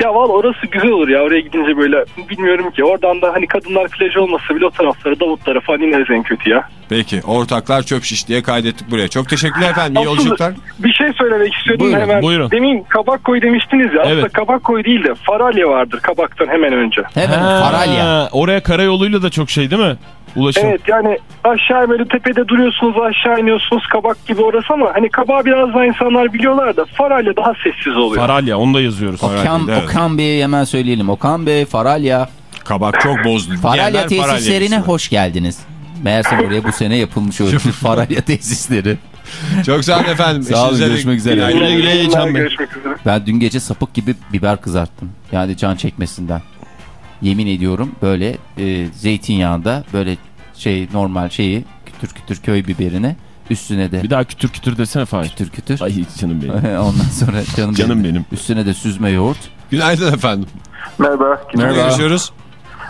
Ya valla orası güzel olur ya oraya gidince böyle bilmiyorum ki oradan da hani kadınlar plajı olmasa bile o taraflara Davutlara falan ineriz en kötü ya. Peki ortaklar çöp şiş diye kaydettik buraya. Çok teşekkürler efendim. İyi Aslında yolculuklar. Bir şey söylemek istiyordum Buyurun, hemen. buyurun. Demin kabak koy demiştiniz ya. Aslında Evet. kabak koy değil de faralya vardır kabaktan hemen önce. Hemen Ha, Faralya. Oraya karayoluyla da çok şey değil mi? Ulaşım. Evet yani aşağı böyle tepede duruyorsunuz aşağı iniyorsunuz kabak gibi orası ama hani kabağı biraz daha insanlar biliyorlar da faralya daha sessiz oluyor. Faralya onu da yazıyoruz. Okan, evet. Okan Bey'e hemen söyleyelim. Okan Bey, Faralya. Kabak çok bozdu. Faralya tesislerine hoş geldiniz. Meğerse buraya bu sene yapılmış öyle Faralya tesisleri. Çok sağ olun efendim. Sağ olun, görüşmek üzere. Güle güle Can Bey. Görüşmek üzere. Ben dün gece sapık gibi biber kızarttım. Yani can çekmesinden. Yemin ediyorum böyle e, zeytinyağında böyle şey normal şeyi kütür kütür köy biberini üstüne de Bir daha kütür kütür desene Fahir. kütür kütür. Ay canım benim. Ondan sonra canım, Canım benim. Üstüne de süzme yoğurt. Günaydın efendim. Merhaba. Kimle Merhaba. görüşüyoruz?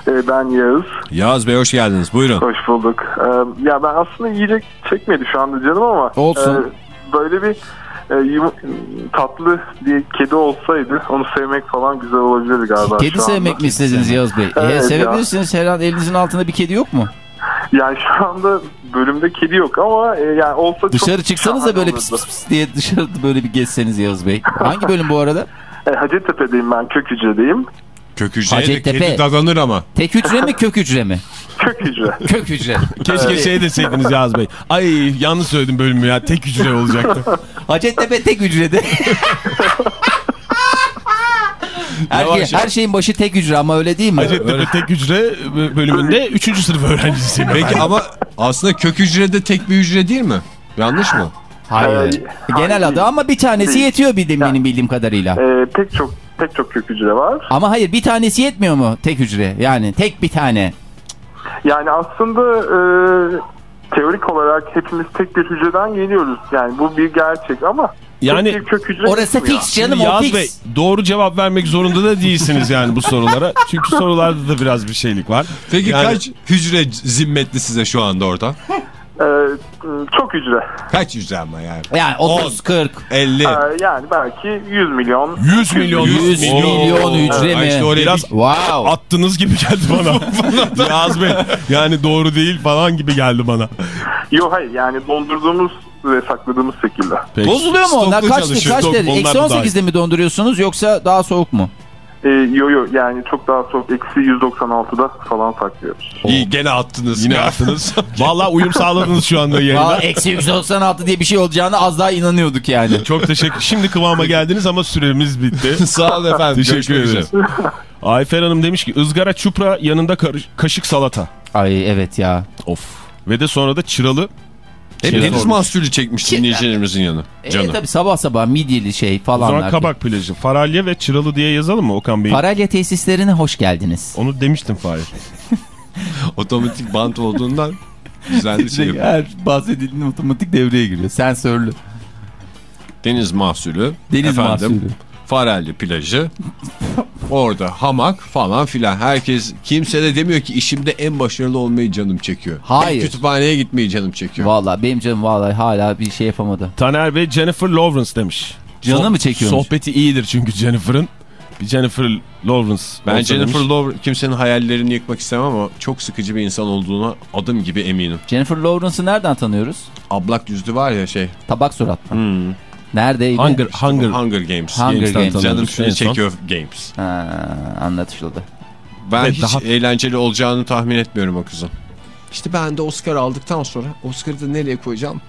Ee, ben Yağız. Yağız Bey hoş geldiniz. Buyurun. Hoş bulduk. Ee, ya ben aslında yiyecek çekmedi şu anda canım ama. Olsun. e, böyle bir e, yum- tatlı bir kedi olsaydı onu sevmek falan güzel olabilirdi galiba Kedi anda. sevmek mi istediniz Yağız Bey? Evet e, ya. sevebilirsiniz. Her an elinizin altında bir kedi yok mu? Yani şu anda bölümde kedi yok ama e, yani olsa çok Dışarı çıksanız da böyle pis pis pis diye dışarıda böyle bir gezseniz Yağız Bey. Hangi bölüm bu arada? E, Hacettepe'deyim ben kök hücredeyim. Kök hücreye de Hacettepe. kedi dadanır ama. Tek hücre mi kök hücre mi? Kök hücre. Kök hücre. Keşke şey deseydiniz Yaz Bey. Ay yanlış söyledim bölümü ya. Tek hücre olacaktı. Hacettepe tek hücrede. her, Yavaş her şeyin başı tek hücre ama öyle değil mi? Hacettepe tek hücre bölümünde 3. sınıf öğrencisiyim. Peki ama aslında kök hücrede tek bir hücre değil mi? Yanlış mı? Hayır. Ee, Genel adı ama bir tanesi Değil. yetiyor bildiğim benim bildiğim kadarıyla. E, pek çok pek çok kök hücre var. Ama hayır bir tanesi yetmiyor mu tek hücre? Yani tek bir tane. Yani aslında e, teorik olarak hepimiz tek bir hücreden geliyoruz. Yani bu bir gerçek ama Yani kök hücre Orası fix canım Şimdi o Yaz fix. Bey doğru cevap vermek zorunda da değilsiniz yani bu sorulara. Çünkü sorularda da biraz bir şeylik var. Peki Yani- kaç hücre zimmetli size şu anda orada? E, çok hücre. Kaç hücre ama yani? Yani 30 40 50. E, yani belki 100 milyon. 100 milyon. 100 Oo. milyon hücre işte mi? oraya Biraz Wow. attınız gibi geldi bana. Yaz Bey yani doğru değil falan gibi geldi bana. Yok hayır yani dondurduğumuz ve sakladığımız şekilde. Peki. Bozuluyor mu onlar? Kaç, kaç derece? Eksi da dahil. 18'de mi donduruyorsunuz yoksa daha soğuk mu? E, yo yo yani çok daha soğuk. Eksi 196'da falan saklıyoruz. İyi gene attınız. Yine attınız. Vallahi uyum sağladınız şu anda yayına. eksi 196 diye bir şey olacağına az daha inanıyorduk yani. Çok teşekkür. Şimdi kıvama geldiniz ama süremiz bitti. Sağ olun efendim. Teşekkür ederiz. Ayfer Hanım demiş ki ızgara çupra yanında kaşık salata. Ay evet ya. Of. Ve de sonra da çıralı. Hep Şey deniz sormuş. mahsulü çekmiş dinleyicilerimizin yanı. E, Canı. tabii sabah sabah midyeli şey O falan. zaman kabak plajı. Faralya ve çıralı diye yazalım mı Okan Bey? Paralya tesislerine hoş geldiniz. Onu demiştim Fahir. Otomatik bant olduğundan düzenli şey yapıyor. Her bahsedildiğinde otomatik devreye giriyor. Sensörlü. Deniz mahsulü. Deniz efendim, mahsulü. Farelli plajı. Orada hamak falan filan. Herkes kimse de demiyor ki işimde en başarılı olmayı canım çekiyor. Hayır. Kütüphaneye gitmeyi canım çekiyor. Valla benim canım vallahi hala bir şey yapamadı. Taner ve Jennifer Lawrence demiş. Canı mı çekiyormuş? Sohbeti iyidir çünkü Jennifer'ın. Bir Jennifer Lawrence. ben Jennifer. Lawrence kimsenin hayallerini yıkmak istemem ama çok sıkıcı bir insan olduğuna adım gibi eminim. Jennifer Lawrence'ı nereden tanıyoruz? Ablak yüzlü var ya şey. Tabak suratlı. Hmm. Neredeydi? Hunger, Hunger, Hunger Games. Hunger Games. Canım son. çekiyor Games. Ha, anlatışıldı. Ben Ve hiç daha- eğlenceli olacağını tahmin etmiyorum o kızın. İşte ben de Oscar aldıktan sonra Oscar'ı da nereye koyacağım?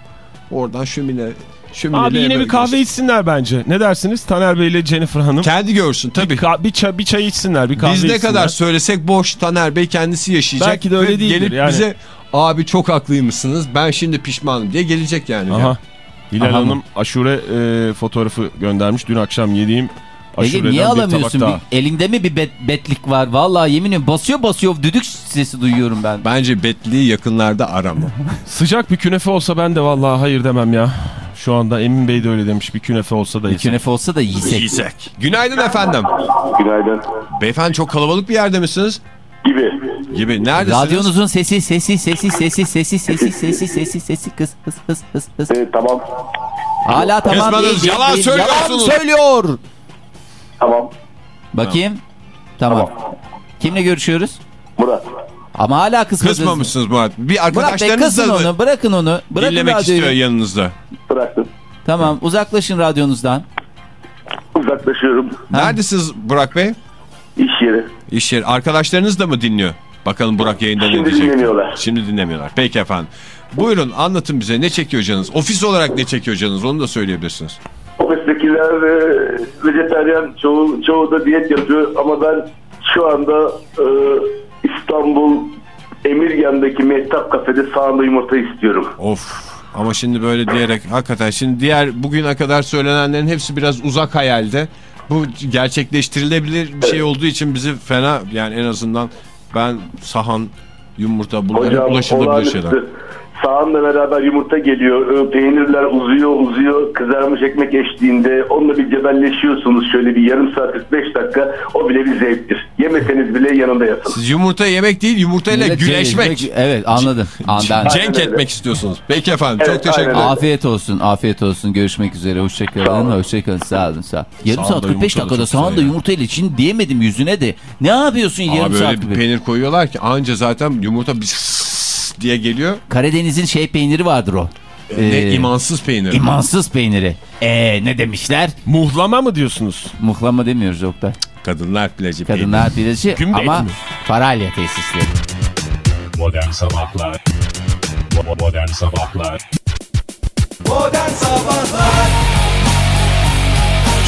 Oradan şömine, şömineye Abi yine bir kahve içsinler bence. Ne dersiniz? Taner Bey ile Jennifer Hanım. Kendi görsün tabii. Bir, bir, çay, bir çay içsinler, bir kahve Biz ne içsinler. kadar söylesek boş Taner Bey kendisi yaşayacak. Belki de öyle değildir Gelip yani. bize abi çok haklıymışsınız ben şimdi pişmanım diye gelecek yani. Aha. Hilal Aha mı? Hanım aşure e, fotoğrafı göndermiş. Dün akşam yediğim Ege niye bir alamıyorsun? tabak daha. Bir- elinde mi bir bet- betlik var? Vallahi yeminim basıyor basıyor düdük sesi duyuyorum ben. Bence Betli'yi yakınlarda arama. Sıcak bir künefe olsa ben de vallahi hayır demem ya. Şu anda Emin Bey de öyle demiş. Bir künefe olsa da Bir yesek. künefe olsa da yiyecek. Yiyecek. Günaydın efendim. Günaydın. Beyefendi çok kalabalık bir yerde misiniz? Gibi. Gibi. Neredesiniz? Radyonuzun sesi sesi sesi sesi sesi sesi sesi sesi sesi kız hız hız hız hız. Ee, tamam. Hala tamam değil, yalan değil, söylüyorsunuz. Yalan söylüyor. Tamam. Bakayım. Tamam. Kimle görüşüyoruz? Murat. Ama hala kısmadınız. Kızmamışsınız Murat. Bir Murat Bey arkadaşlarınız da onu bırakın onu. Bırakın dinlemek radyoyu. istiyor yanınızda. Bıraktım. Tamam uzaklaşın radyonuzdan. Uzaklaşıyorum. Neredesiniz Burak Bey? İş yeri. İş yeri. Arkadaşlarınız da mı dinliyor? Bakalım Burak yayında ne Şimdi diyecek? dinlemiyorlar. Şimdi dinlemiyorlar. Peki efendim. Buyurun anlatın bize ne çekiyor canınız? Ofis olarak ne çekiyor canınız? Onu da söyleyebilirsiniz. Ofistekiler e, vejetaryen çoğu, çoğu da diyet yapıyor ama ben şu anda e, İstanbul Emirgan'daki Mehtap Kafede sağında yumurta istiyorum. Of. Ama şimdi böyle diyerek hakikaten şimdi diğer bugüne kadar söylenenlerin hepsi biraz uzak hayalde. Bu gerçekleştirilebilir bir şey olduğu için bizi fena yani en azından ben sahan, yumurta bunlar hep ulaşılabilir şeyler. Sağınla beraber yumurta geliyor. e, Peynirler uzuyor uzuyor. Kızarmış ekmek eşliğinde. Onunla bir cebelleşiyorsunuz. Şöyle bir yarım saat 45 dakika. O bile bir zevktir. Yemeseniz bile yanında yatın. Siz yumurta yemek değil yumurtayla Millet güreşmek. şey- Evet anladım. An- ben- Cenk Aynen öyle. etmek istiyorsunuz. Peki efendim çok Evet, teşekkür aynen ederim. Afiyet olsun, afiyet olsun. Görüşmek üzere. Hoşçakalın. Hoşçakalın. Sağ olun, sağ olun. Yarım saat 45 yumurta da dakikada çok güzel sağında ya. yumurta ile için diyemedim yüzüne de. Ne yapıyorsun yarım Abi saat öyle bir peynir koyuyorlar ki anca zaten yumurta bir diye geliyor. Karadeniz'in şey peyniri vardır o. ne Ee, imansız peynir. İmansız peyniri. Ee, ne demişler? Muhlama mı diyorsunuz? Muhlama demiyoruz Oktay. Kadınlar plajı Kadınlar plajı de ama. Faralya tesisleri. Modern Sabahlar Bo- Modern Sabahlar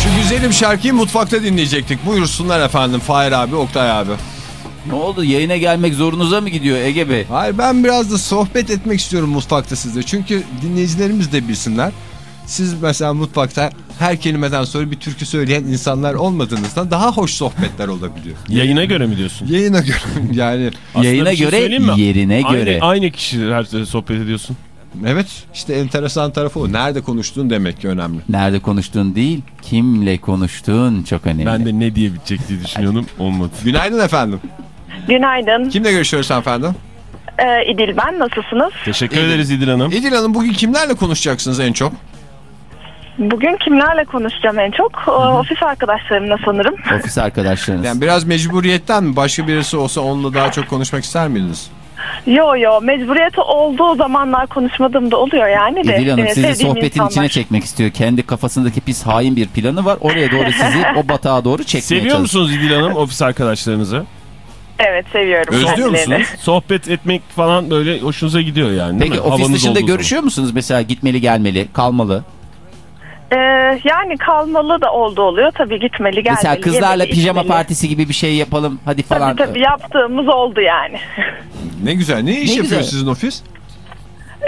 Şu güzelim şarkıyı mutfakta dinleyecektik. Buyursunlar efendim Fahir abi, Oktay abi. Ne oldu? Yayına gelmek zorunuza mı gidiyor Ege Bey? Hayır ben biraz da sohbet etmek istiyorum mutfakta sizle. Çünkü dinleyicilerimiz de bilsinler. Siz mesela mutfakta her kelimeden sonra bir türkü söyleyen insanlar olmadığınızdan daha hoş sohbetler olabiliyor. Yayına göre mi diyorsun? Yayına göre yani Aslında Yayına şey göre, mi? yerine Aynı, göre. Aynı kişiler sohbet ediyorsun. evet işte enteresan tarafı o. Nerede konuştuğun demek ki önemli. Nerede konuştuğun değil, kimle konuştuğun çok önemli. Ben de ne diye bitecek diye düşünüyordum. Olmadı. Günaydın efendim. Günaydın. Kimle görüşüyoruz efendim? Ee, İdil ben. Nasılsınız? Teşekkür ederiz İdil Hanım. İdil Hanım bugün kimlerle konuşacaksınız en çok? Bugün kimlerle konuşacağım en çok? Ee, Ofis arkadaşlarımla sanırım. Ofis arkadaşlarınız. Yani biraz mecburiyetten mi? Başka birisi olsa onunla daha çok konuşmak ister miydiniz? Yo yo mecburiyeti olduğu zamanlar konuşmadığım da oluyor yani de. İdil Hanım Ee, sizi sohbetin insanlar. içine çekmek istiyor. Kendi kafasındaki pis hain bir planı var. Oraya doğru sizi o batağa doğru çekmeye Seviyor çalışıyor. musunuz İdil Hanım ofis arkadaşlarınızı? Evet seviyorum. Özlüyor kendilerini. musunuz? Sohbet etmek falan böyle hoşunuza gidiyor yani değil Peki mi? ofis Havanız dışında olduğu görüşüyor musunuz? Mesela gitmeli gelmeli, kalmalı. Ee, yani kalmalı da oldu oluyor. Tabii gitmeli gelmeli. Mesela kızlarla yemeli, pijama içmeli. partisi gibi bir şey yapalım hadi falan. Tabii tabii yaptığımız oldu yani. Ne güzel. Ne iş Ne yapıyor güzel. sizin ofis?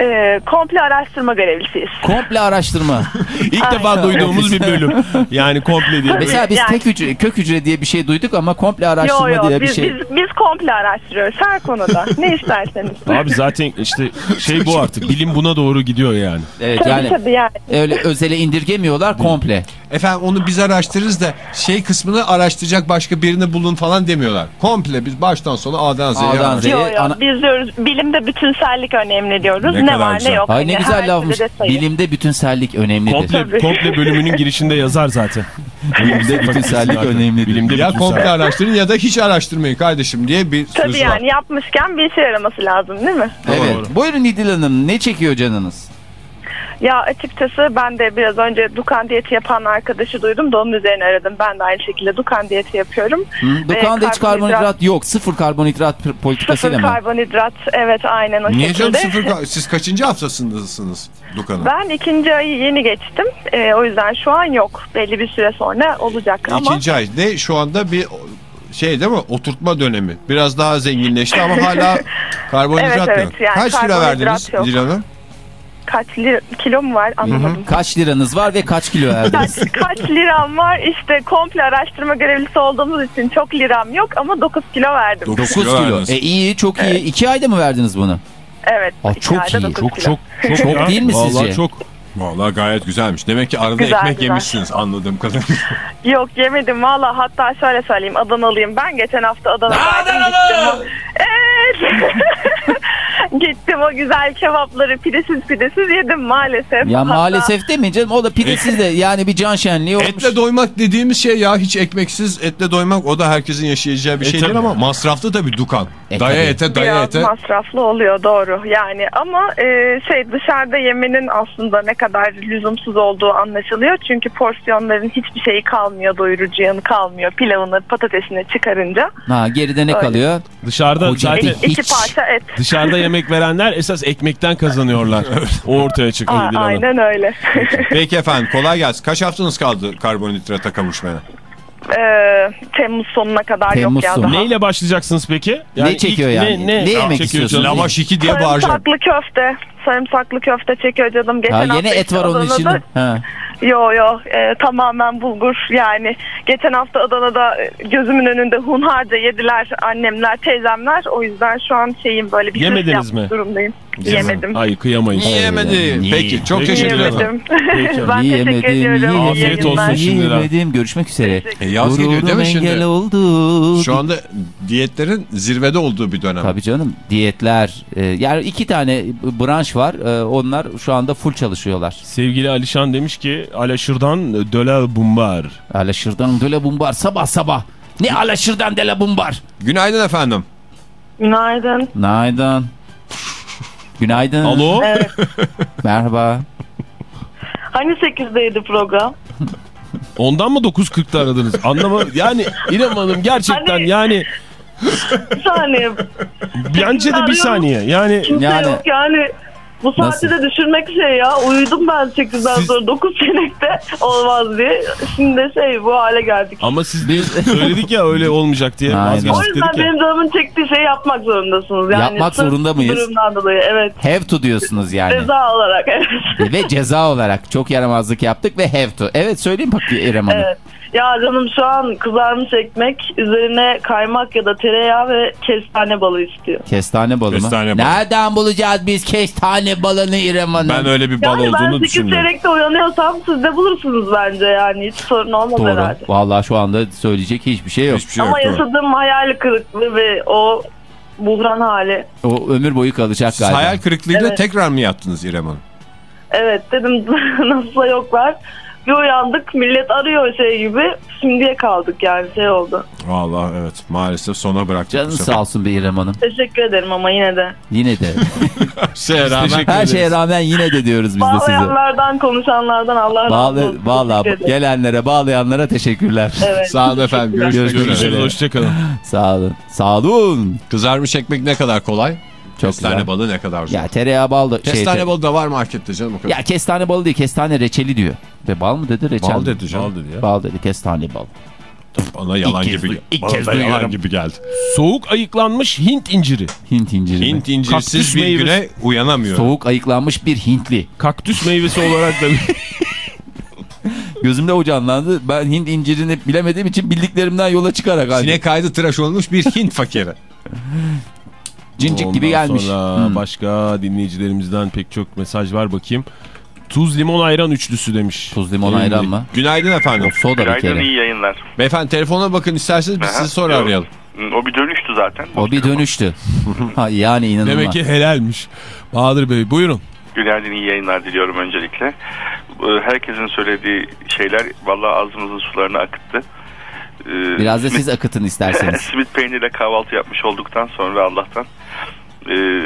Ee, komple araştırma görevlisiyiz. Komple araştırma. İlk defa duyduğumuz bir bölüm. Yani komple diye. Mesela biz Yani- tek hücre, kök hücre diye bir şey duyduk ama komple Yo araştırma yo diye bir biz, şey. biz, biz komple araştırıyoruz her konuda. ne isterseniz. Abi zaten işte şey bu artık. Bilim buna doğru gidiyor yani. Evet Tabii yani tabii yani. öyle özele indirgemiyorlar komple. Efendim onu biz araştırırız da şey kısmını araştıracak başka birini bulun falan demiyorlar. Komple biz baştan sona A'dan Z'ye A'dan. Z'ye. Yo yo biz diyoruz bilimde bütünsellik önemli diyoruz. Ne Ne, kadar var güzel. ne yok. Ay ne Hani güzel lafmış. Bilimde bütünsellik önemlidir. Komple, komple bölümünün girişinde yazar zaten. Bilimde bütünsellik önemlidir. Bilimde Ya bütünsellik. komple araştırın ya da hiç araştırmayın kardeşim diye bir söz Tabii var. yani yapmışken bir işe yaraması lazım değil mi? Evet. Doğru. Buyurun İdil Hanım ne çekiyor canınız? Ya açıkçası ben de biraz önce Dukan diyeti yapan arkadaşı duydum da onun üzerine aradım. Ben de aynı şekilde Dukan diyeti yapıyorum. Hı, Dukan'da hiç karbonhidrat yok. Sıfır karbonhidrat politikasıyla Sıfır mı? karbonhidrat evet aynen o Niye canım şekilde. sıfır Siz kaçıncı haftasındasınız Dukan'ın? Ben ikinci ayı yeni geçtim. Ee, o yüzden şu an yok. Belli bir süre sonra olacak ama İkinci ay. Ne şu anda bir şey değil mi? Oturtma dönemi. Biraz daha zenginleşti ama hala karbonhidrat Evet, yok. evet, yani Kaç kilo verdiniz yok. Dilan'ım? Kaç lira, kilo mu var anlamadım. Kaç liranız var ve kaç kilo verdiniz? Kaç, kaç liram var işte komple araştırma görevlisi olduğumuz için çok liram yok ama 9 kilo verdim. 9 9 kilo kilo. E iyi çok iyi. 2 ayda mı verdiniz bunu? Evet. Aa, iki çok ayda iyi, dokuz Çok kilo. çok çok, Çok değil mi Vallahi sizce? çok. Vallahi gayet güzelmiş. Demek ki arada Güzel, ekmek güzel. yemişsiniz anladığım kadarıyla. Yok yemedim valla hatta şöyle söyleyeyim Adanalıyım ben geçen hafta Adana'daydım gittim. Evet. gittim o güzel kebapları pidesiz pidesiz yedim maalesef. Ya Hatta- maalesef demeyeyim canım o da pidesiz de yani bir can şenliği olmuş. Etle doymak dediğimiz şey ya hiç ekmeksiz etle doymak o da herkesin yaşayacağı bir E, şey değil ama masraflı tabii Dukan. E, daya tabii. ete daya Biraz ete. masraflı oluyor doğru yani ama e, şey dışarıda yemenin aslında ne kadar lüzumsuz olduğu anlaşılıyor. Çünkü porsiyonların hiçbir şeyi kalmıyor doyurucu yanı kalmıyor pilavını patatesini çıkarınca. Ha geride ne Öyle. kalıyor? Dışarıda zaten Hiç. İki parça et. dışarıda yemek verenler esas ekmekten kazanıyorlar. o ortaya çıkıyor Aa, aynen öyle. Peki efendim kolay gelsin. Kaç haftanız kaldı karbonhidrata kavuşmaya? Ee, Temmuz sonuna kadar Temmuz yok ya sonu. daha. Neyle başlayacaksınız peki? Ne çekiyor ilk yani? Ne yemek çekiyor istiyorsunuz? canım? Lavaş 2 diye bağıracağım. Sarımsaklı köfte. Sarımsaklı köfte çekiyor canım. Geçen Ha, yine et var onun içinde. Ha. Yo yo e, tamamen bulgur yani geçen hafta Adana'da e, gözümün önünde hunharca yediler annemler teyzemler o yüzden şu an şeyim böyle bir Yemediniz mi? durumdayım. Yemedim. Ay kıyamayız. Yiyemedi. Niye? Peki çok teşekkür ederim. Ben Yiyemedim, teşekkür ediyorum. Afiyet olsun yayınlar. şimdi. Yiyemedim. Görüşmek üzere. E, yaz geliyor değil mi şimdi? engel oldu. Şu anda diyetlerin zirvede olduğu bir dönem. Tabii canım diyetler. e, yani iki tane branş var. E, onlar şu anda full çalışıyorlar. Sevgili Alişan demiş ki Alaşır'dan döle bumbar. Alaşır'dan döle bumbar sabah sabah. Ne alaşır'dan döle bumbar. Günaydın efendim. Günaydın. Günaydın. Günaydın. Alo? Merhaba. Hani 8'deydi program? Ondan mı 9.40'da aradınız? Anlamadım. Yani İrem Hanım gerçekten Hani- yani Bir saniye. bence de bir saniye. Yani Kimse Yani- yok yani. Bu saatte Nasıl? de düşürmek şey ya. Uyudum ben 8'den Siz- sonra 9 senekte olmaz diye. Şimdi de şey bu hale geldik. ama siz biz söyledik ya öyle olmayacak diye Aynen. O vazgeçtik yüzden dedik ya. benim canımın çektiği şeyi yapmak zorundasınız. Yani Yapmak sırf zorunda mıyız? Durumdan dolayı evet. Have to diyorsunuz yani. Ceza olarak evet. ve ceza olarak çok yaramazlık yaptık ve have to. Evet söyleyeyim bak İrem Hanım. evet. Ya canım şu an kızarmış ekmek üzerine kaymak ya da tereyağı ve kestane balı istiyor. Kestane balı mı? Kestane balı. Nereden bulacağız biz kestane balını İrem Hanım? Ben öyle bir bal Yani ben olduğunu 8 düşünmüyorum. çeyrekte uyanıyorsam siz de bulursunuz bence yani. Hiç sorun olmaz Doğru. herhalde. Vallahi şu anda söyleyecek hiçbir şey yok. Hiçbir şey yok. Ama mi? yaşadığım hayal kırıklığı ve o buhran hali. O ömür boyu kalacak Siz galiba. hayal kırıklığıyla Evet. tekrar mı yaptınız İrem Hanım? Evet dedim nasılsa yoklar. Bir uyandık millet arıyor şey gibi. Şimdiye kaldık yani şey oldu. Vallahi evet maalesef sona bıraktık. Canın sağ olsun be İrem Hanım. Teşekkür ederim ama yine de. Yine de. Şeye rağmen teşekkür Her ederiz. şeye rağmen yine de diyoruz biz de size. Bağlayanlardan konuşanlardan Allah razı olsun. ederim. gelenlere bağlayanlara teşekkürler. Evet. Sağ olun efendim. Görüşmek Görüşmek üzere. hoşçakalın. Sağ olun. Sağ olun. Kızarmış ekmek ne kadar kolay? Çok Kestane güzel. balı ne kadar zor? Ya tereyağı bal da şey. Kestane balı da var markette canım o kadar. Ya kestane balı değil kestane reçeli diyor. Ve bal mı dedi reçel Bal dedi canım. Bal dedi ya. Bal dedi kestane bal. Bana yalan İlk gibi ilk kez yalan duyuyorum. gibi geldi. Soğuk ayıklanmış Hint inciri. Hint inciri. mi? Hint incirsiz Kaktüs bir meyvesi. güne uyanamıyor. Soğuk ayıklanmış bir Hintli. Kaktüs meyvesi olarak da Gözümde o canlandı. Ben Hint incirini bilemediğim için bildiklerimden yola çıkarak. Sinek kaydı tıraş olmuş bir Hint fakiri. Cincik gibi Ondan gelmiş. Sonra Hmm. başka dinleyicilerimizden pek çok mesaj var bakayım. Tuz limon ayran üçlüsü demiş. Tuz limon Sevgili- ayran mı? Günaydın efendim. O soda bir Günaydın kere. iyi yayınlar. Beyefendi telefona bakın isterseniz biz Aha, sizi sonra yok. arayalım. O bir dönüştü zaten. O bir dönüştü. ha, yani inanılmaz. Demek ki helalmiş. Bahadır Bey buyurun. Günaydın iyi yayınlar diliyorum öncelikle. Ee, Herkesin söylediği şeyler vallahi ağzımızın sularını akıttı. Ee, Biraz da simit- siz akıtın isterseniz. simit peynirle kahvaltı yapmış olduktan sonra Allah'tan ee,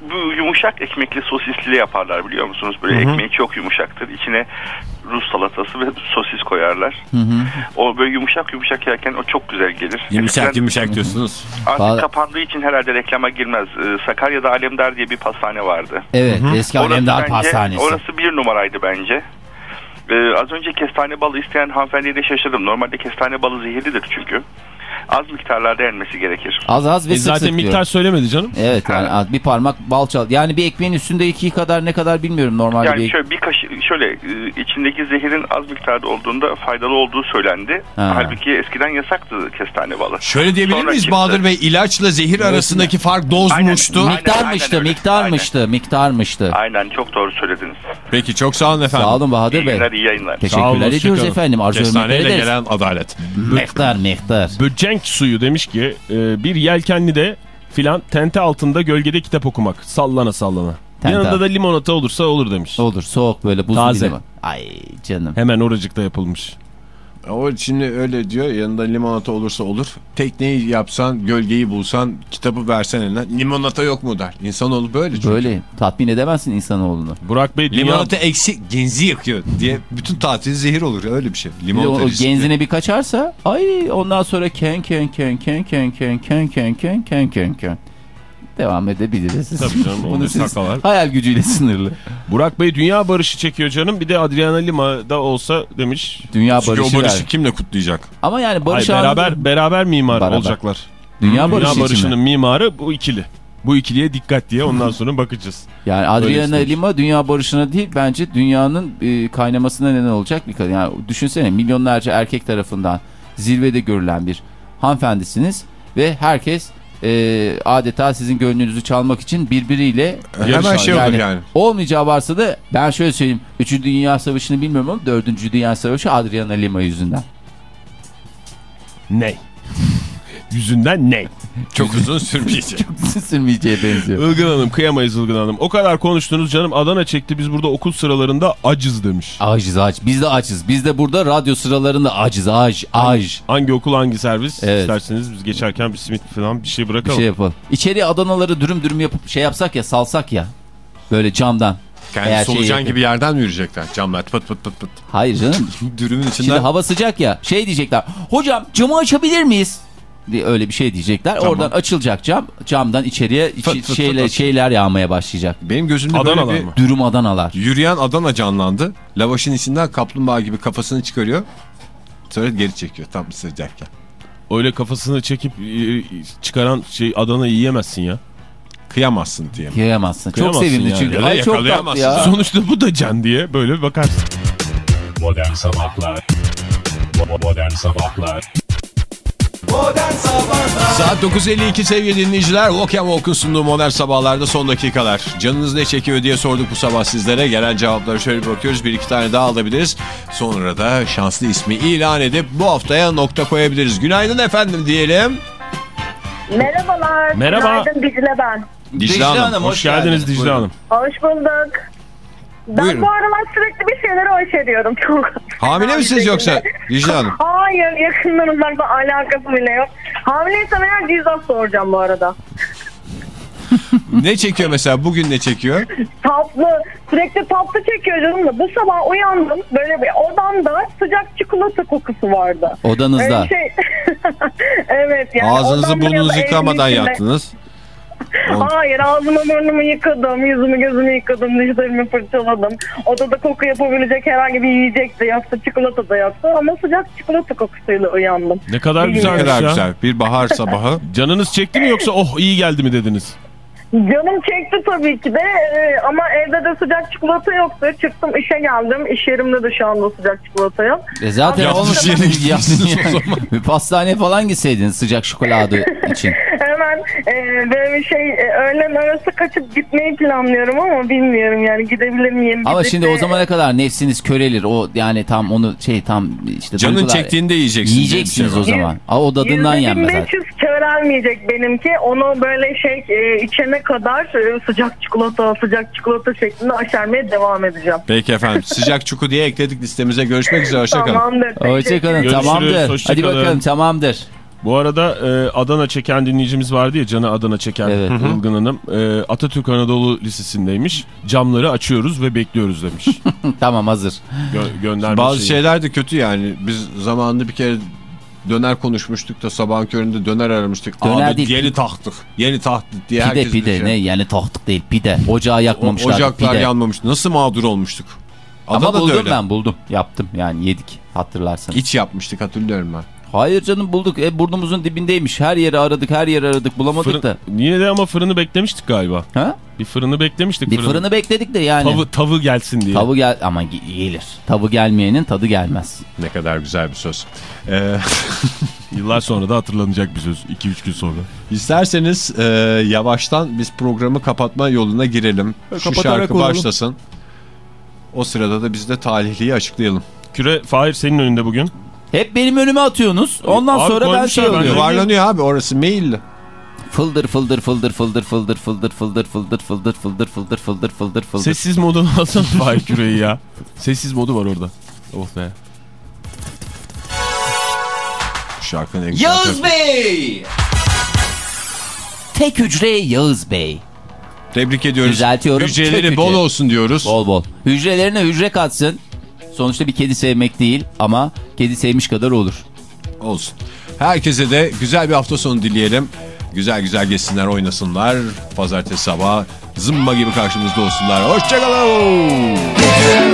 bu yumuşak ekmekli sosisli yaparlar biliyor musunuz? Böyle ekmeği çok yumuşaktır. İçine Rus salatası ve sosis koyarlar. O böyle yumuşak yumuşak yerken o çok güzel gelir. Yumuşak Eskiden- yumuşak diyorsunuz. Artık Vallahi- kapandığı için herhalde reklama girmez. Ee, Sakarya'da Alemdar diye bir pastane vardı. Evet eski Orası Alemdar bence- Pastanesi. Orası bir numaraydı bence. Ee, az önce kestane balı isteyen hanımefendiye de şaşırdım. Normalde kestane balı zehirlidir çünkü. Az miktarlarda yenmesi gerekir. Az az ve E sık zaten sık miktar diyorum. söylemedi canım. Evet yani az- bir parmak bal çal. Yani bir ekmeğin üstünde iki kadar ne kadar bilmiyorum normalde Yani bir şöyle bir kaşık şöyle e, içindeki zehirin az miktarda olduğunda faydalı olduğu söylendi. Ha. Halbuki eskiden yasaktı kestane balı. Şöyle diyebilir Sonra miyiz çıktı. Bahadır Bey ilaçla zehir arasındaki fark dozmuştu. Aynen. miktarmıştı, öyle. miktarmıştı, miktarmıştı. Aynen çok doğru söylediniz. Peki çok sağ olun efendim. Sağ olun Bahadır İyi Bey. günler, iyi yayınlar. Teşekkürler olun, ediyoruz efendim. Arzu Kestaneyle gelen adalet. Miktar miktar. Böcenk suyu demiş ki e, bir yelkenli de filan tente altında gölgede kitap okumak. Sallana sallana. Tente. Yanında da limonata olursa olur demiş. Olur soğuk böyle buzlu Taze. limon. Ay canım. Hemen oracıkta yapılmış. O şimdi öyle diyor yanında limonata olursa olur. Tekneyi yapsan gölgeyi bulsan kitabı versen eline limonata yok mu der. İnsanoğlu böyle çünkü. Böyle tatmin edemezsin insanoğlunu. Burak Bey dünya... Limonata eksik genzi yakıyor diye bütün tatil zehir olur öyle bir şey. Limonata o genzine bir kaçarsa ay ondan sonra ken ken ken ken ken ken ken ken ken ken ken ken. Devam edebiliriz. Tabii canım, Bunu siz sakalar. hayal gücüyle sınırlı. Burak Bey dünya barışı çekiyor canım. Bir de Adriana Lima'da olsa demiş. Dünya Çünkü barışı, o barışı ver. kimle kutlayacak? Ama yani barış beraber anında- beraber mimar Beraber. olacaklar. Dünya barışı için barışının mi? mimarı bu ikili. Bu ikiliye dikkat diye ondan sonra bakacağız. Yani Adriana. Lima dünya barışına değil bence dünyanın e, kaynamasına neden olacak bir kadın. Yani düşünsene milyonlarca erkek tarafından zirvede görülen bir hanımefendisiniz ve herkes e, adeta sizin gönlünüzü çalmak için birbiriyle Hemen şey olur yani. Olmayacağı varsa da ben şöyle söyleyeyim. Üçüncü Dünya Savaşı'nı bilmiyorum ama Dördüncü Dünya Savaşı Adriana Lima yüzünden. Ney? Yüzünden ney? Çok uzun sürmeyecek. Sürmeyeceğe benziyor. Ilgın Hanım kıyamayız Ilgın Hanım. O kadar konuştunuz canım Adana çekti biz burada okul sıralarında acız demiş. Acız aç. Biz de açız. Biz de burada radyo sıralarında acız. Ac, ac. Hangi okul hangi servis Evet. isterseniz biz geçerken bir simit falan bir şey Bir bırakalım. şey yapalım. İçeriye Adanaları dürüm dürüm yapıp şey yapsak ya salsak ya. Böyle camdan. Yani Eğer şey solucan yapıyor. gibi yerden mi yürüyecekler? Camlar pıt pıt pıt pıt. Hayır canım. Dürümün Şimdi içinden hava sıcak ya. Şey diyecekler. Hocam camı açabilir miyiz? Diye öyle bir şey diyecekler. Tamam. Oradan açılacak cam. Camdan içeriye Fıt fıt şeyler, fıt. şeyler yağmaya başlayacak. benim gözümde Adanalar böyle bir mı? Dürüm Adanalar. yürüyen Adana canlandı. Lavaşın içinden kaplumbağa gibi kafasını çıkarıyor. Sonra geri çekiyor tam sıcakken. Öyle kafasını çekip e, çıkaran şey Adana'yı yiyemezsin ya. Kıyamazsın diye. Çok Kıyamazsın sevimli yani. çünkü. Ya Ay çok tatlı ya. Sonuçta bu da can diye böyle bakarsın. Modern Sabahlar Modern Sabahlar Saat 9.52 sevgili dinleyiciler. Walk and Walk'un sunduğu modern sabahlarda son dakikalar. Canınız ne çekiyor diye sorduk bu sabah sizlere. Gelen cevapları şöyle bir bakıyoruz. Bir iki tane daha alabiliriz. Sonra da şanslı ismi ilan edip bu haftaya nokta koyabiliriz. Günaydın efendim diyelim. Merhabalar. Merhaba. Günaydın Dicle ben. Dicle Hanım, Hoş, geldiniz Dicle. Hanım. Hoş bulduk. Ben Buyurun. bu aralar sürekli bir şeylere hoş ediyorum. Çok Hamile misiniz yoksa Dicle Hanım? Hayır yakından uzakta alakası bile yok. Hamileysem eğer cüzdan soracağım bu arada. ne çekiyor mesela? Bugün ne çekiyor? Tatlı. Sürekli tatlı çekiyor canım da. Bu sabah uyandım. Böyle bir odamda sıcak çikolata kokusu vardı. Odanızda. Öyle şey... evet yani. Ağzınızı burnunuzu yıkamadan içinde- Hayır ağzımı burnumu yıkadım, yüzümü gözümü yıkadım, dişlerimi fırçaladım. Odada koku yapabilecek herhangi bir yiyecek de yoksa, çikolata da yoksa ama sıcak çikolata kokusuyla uyandım. Ne kadar Ne güzelmiş kadar güzel. Bir bahar sabahı. Canınız çekti mi yoksa oh iyi geldi mi dediniz? Canım çekti tabii ki de e, ama evde de sıcak çikolata yoktu. Çıktım işe geldim. İş yerimde de şu anda sıcak çikolata yok. E zaten olmuş. yere Yani. o zaman. Bir pastaneye falan gitseydin sıcak şokolade için. Hemen e, böyle bir şey e, öğlen arası kaçıp gitmeyi planlıyorum ama bilmiyorum yani gidebilir miyim? Ama Gidip şimdi de- o zamana kadar nefsiniz körelir. O yani tam onu şey tam işte Canın duygular- çektiğinde yiyeceksin. Yiyeceksiniz şey o zaman. Aa, o dadından yenmez. zaten. 1500 körelmeyecek benimki. Onu böyle şey e, içene kadar e, sıcak çikolata sıcak çikolata şeklinde aşermeye devam edeceğim. Peki efendim. Sıcak çuku diye ekledik listemize. Görüşmek üzere. Hoşçakalın. Tamamdır. Hoşçakalın tamamdır. hoşça Hadi kalın. bakalım tamamdır. Bu arada e, Adana çeken dinleyicimiz vardı ya Canı Adana çeken Evet. Ilgın Hanım. E, Atatürk Anadolu Lisesi'ndeymiş. Camları açıyoruz ve bekliyoruz demiş. tamam hazır. Gö göndermiş Bazı şeyler de kötü yani. Biz zamanında bir kere döner konuşmuştuk da sabahın köründe döner aramıştık. Döner Abi değil. yeni taktık. Yeni taktık diye Pide herkes pide şey- ne yani tahtık değil pide. Ocağı yakmamışlar. Ocaklar pide. yanmamış. Nasıl mağdur olmuştuk? Ama Adana'da buldum öyle. ben buldum. Yaptım yani yedik hatırlarsanız. İç yapmıştık hatırlıyorum ben. Hayır canım bulduk. E, burnumuzun dibindeymiş. Her yeri aradık her yeri aradık bulamadık Fırın- da. Yine de ama fırını beklemiştik galiba. Ha? Bir fırını beklemiştik. Bir fırını bekledik de yani. Tavı, tavı gelsin diye. Tavu gel ama ge- gelir. Tavu gelmeyenin tadı gelmez. Ne kadar güzel bir söz. Ee, Yıllar sonra da hatırlanacak bir söz. 2-3 gün sonra. isterseniz e, yavaştan biz programı kapatma yoluna girelim. Şu kapatarak şarkı olalım. başlasın. O sırada da biz de talihliyi açıklayalım. Küre Fahir senin önünde bugün. Hep benim önüme atıyorsunuz. Ondan Abi sonra ben şey de- Yuvarlanıyor abi orası mailli. Fıldır fıldır fıldır fıldır fıldır fıldır fıldır fıldır fıldır fıldır fıldır fıldır fıldır fıldır. Sessiz modunu alsana Fahir Küre'yi ya. Sessiz modu var orada. Oh be. Şarkının Yağız. Bey! Tek hücre Yağız Bey. Tebrik ediyoruz. Düzeltiyorum, Hücreleri bol hücre. olsun diyoruz. Bol bol. Hücrelerine hücre katsın. Sonuçta bir kedi sevmek değil ama kedi sevmiş kadar olur. Olsun. Herkese de güzel bir hafta sonu dileyelim. Güzel güzel geçsinler, oynasınlar. Pazartesi sabah zımba gibi karşımızda olsunlar. Hoşçakalın.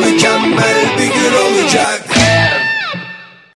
Mükemmel bir gün olacak.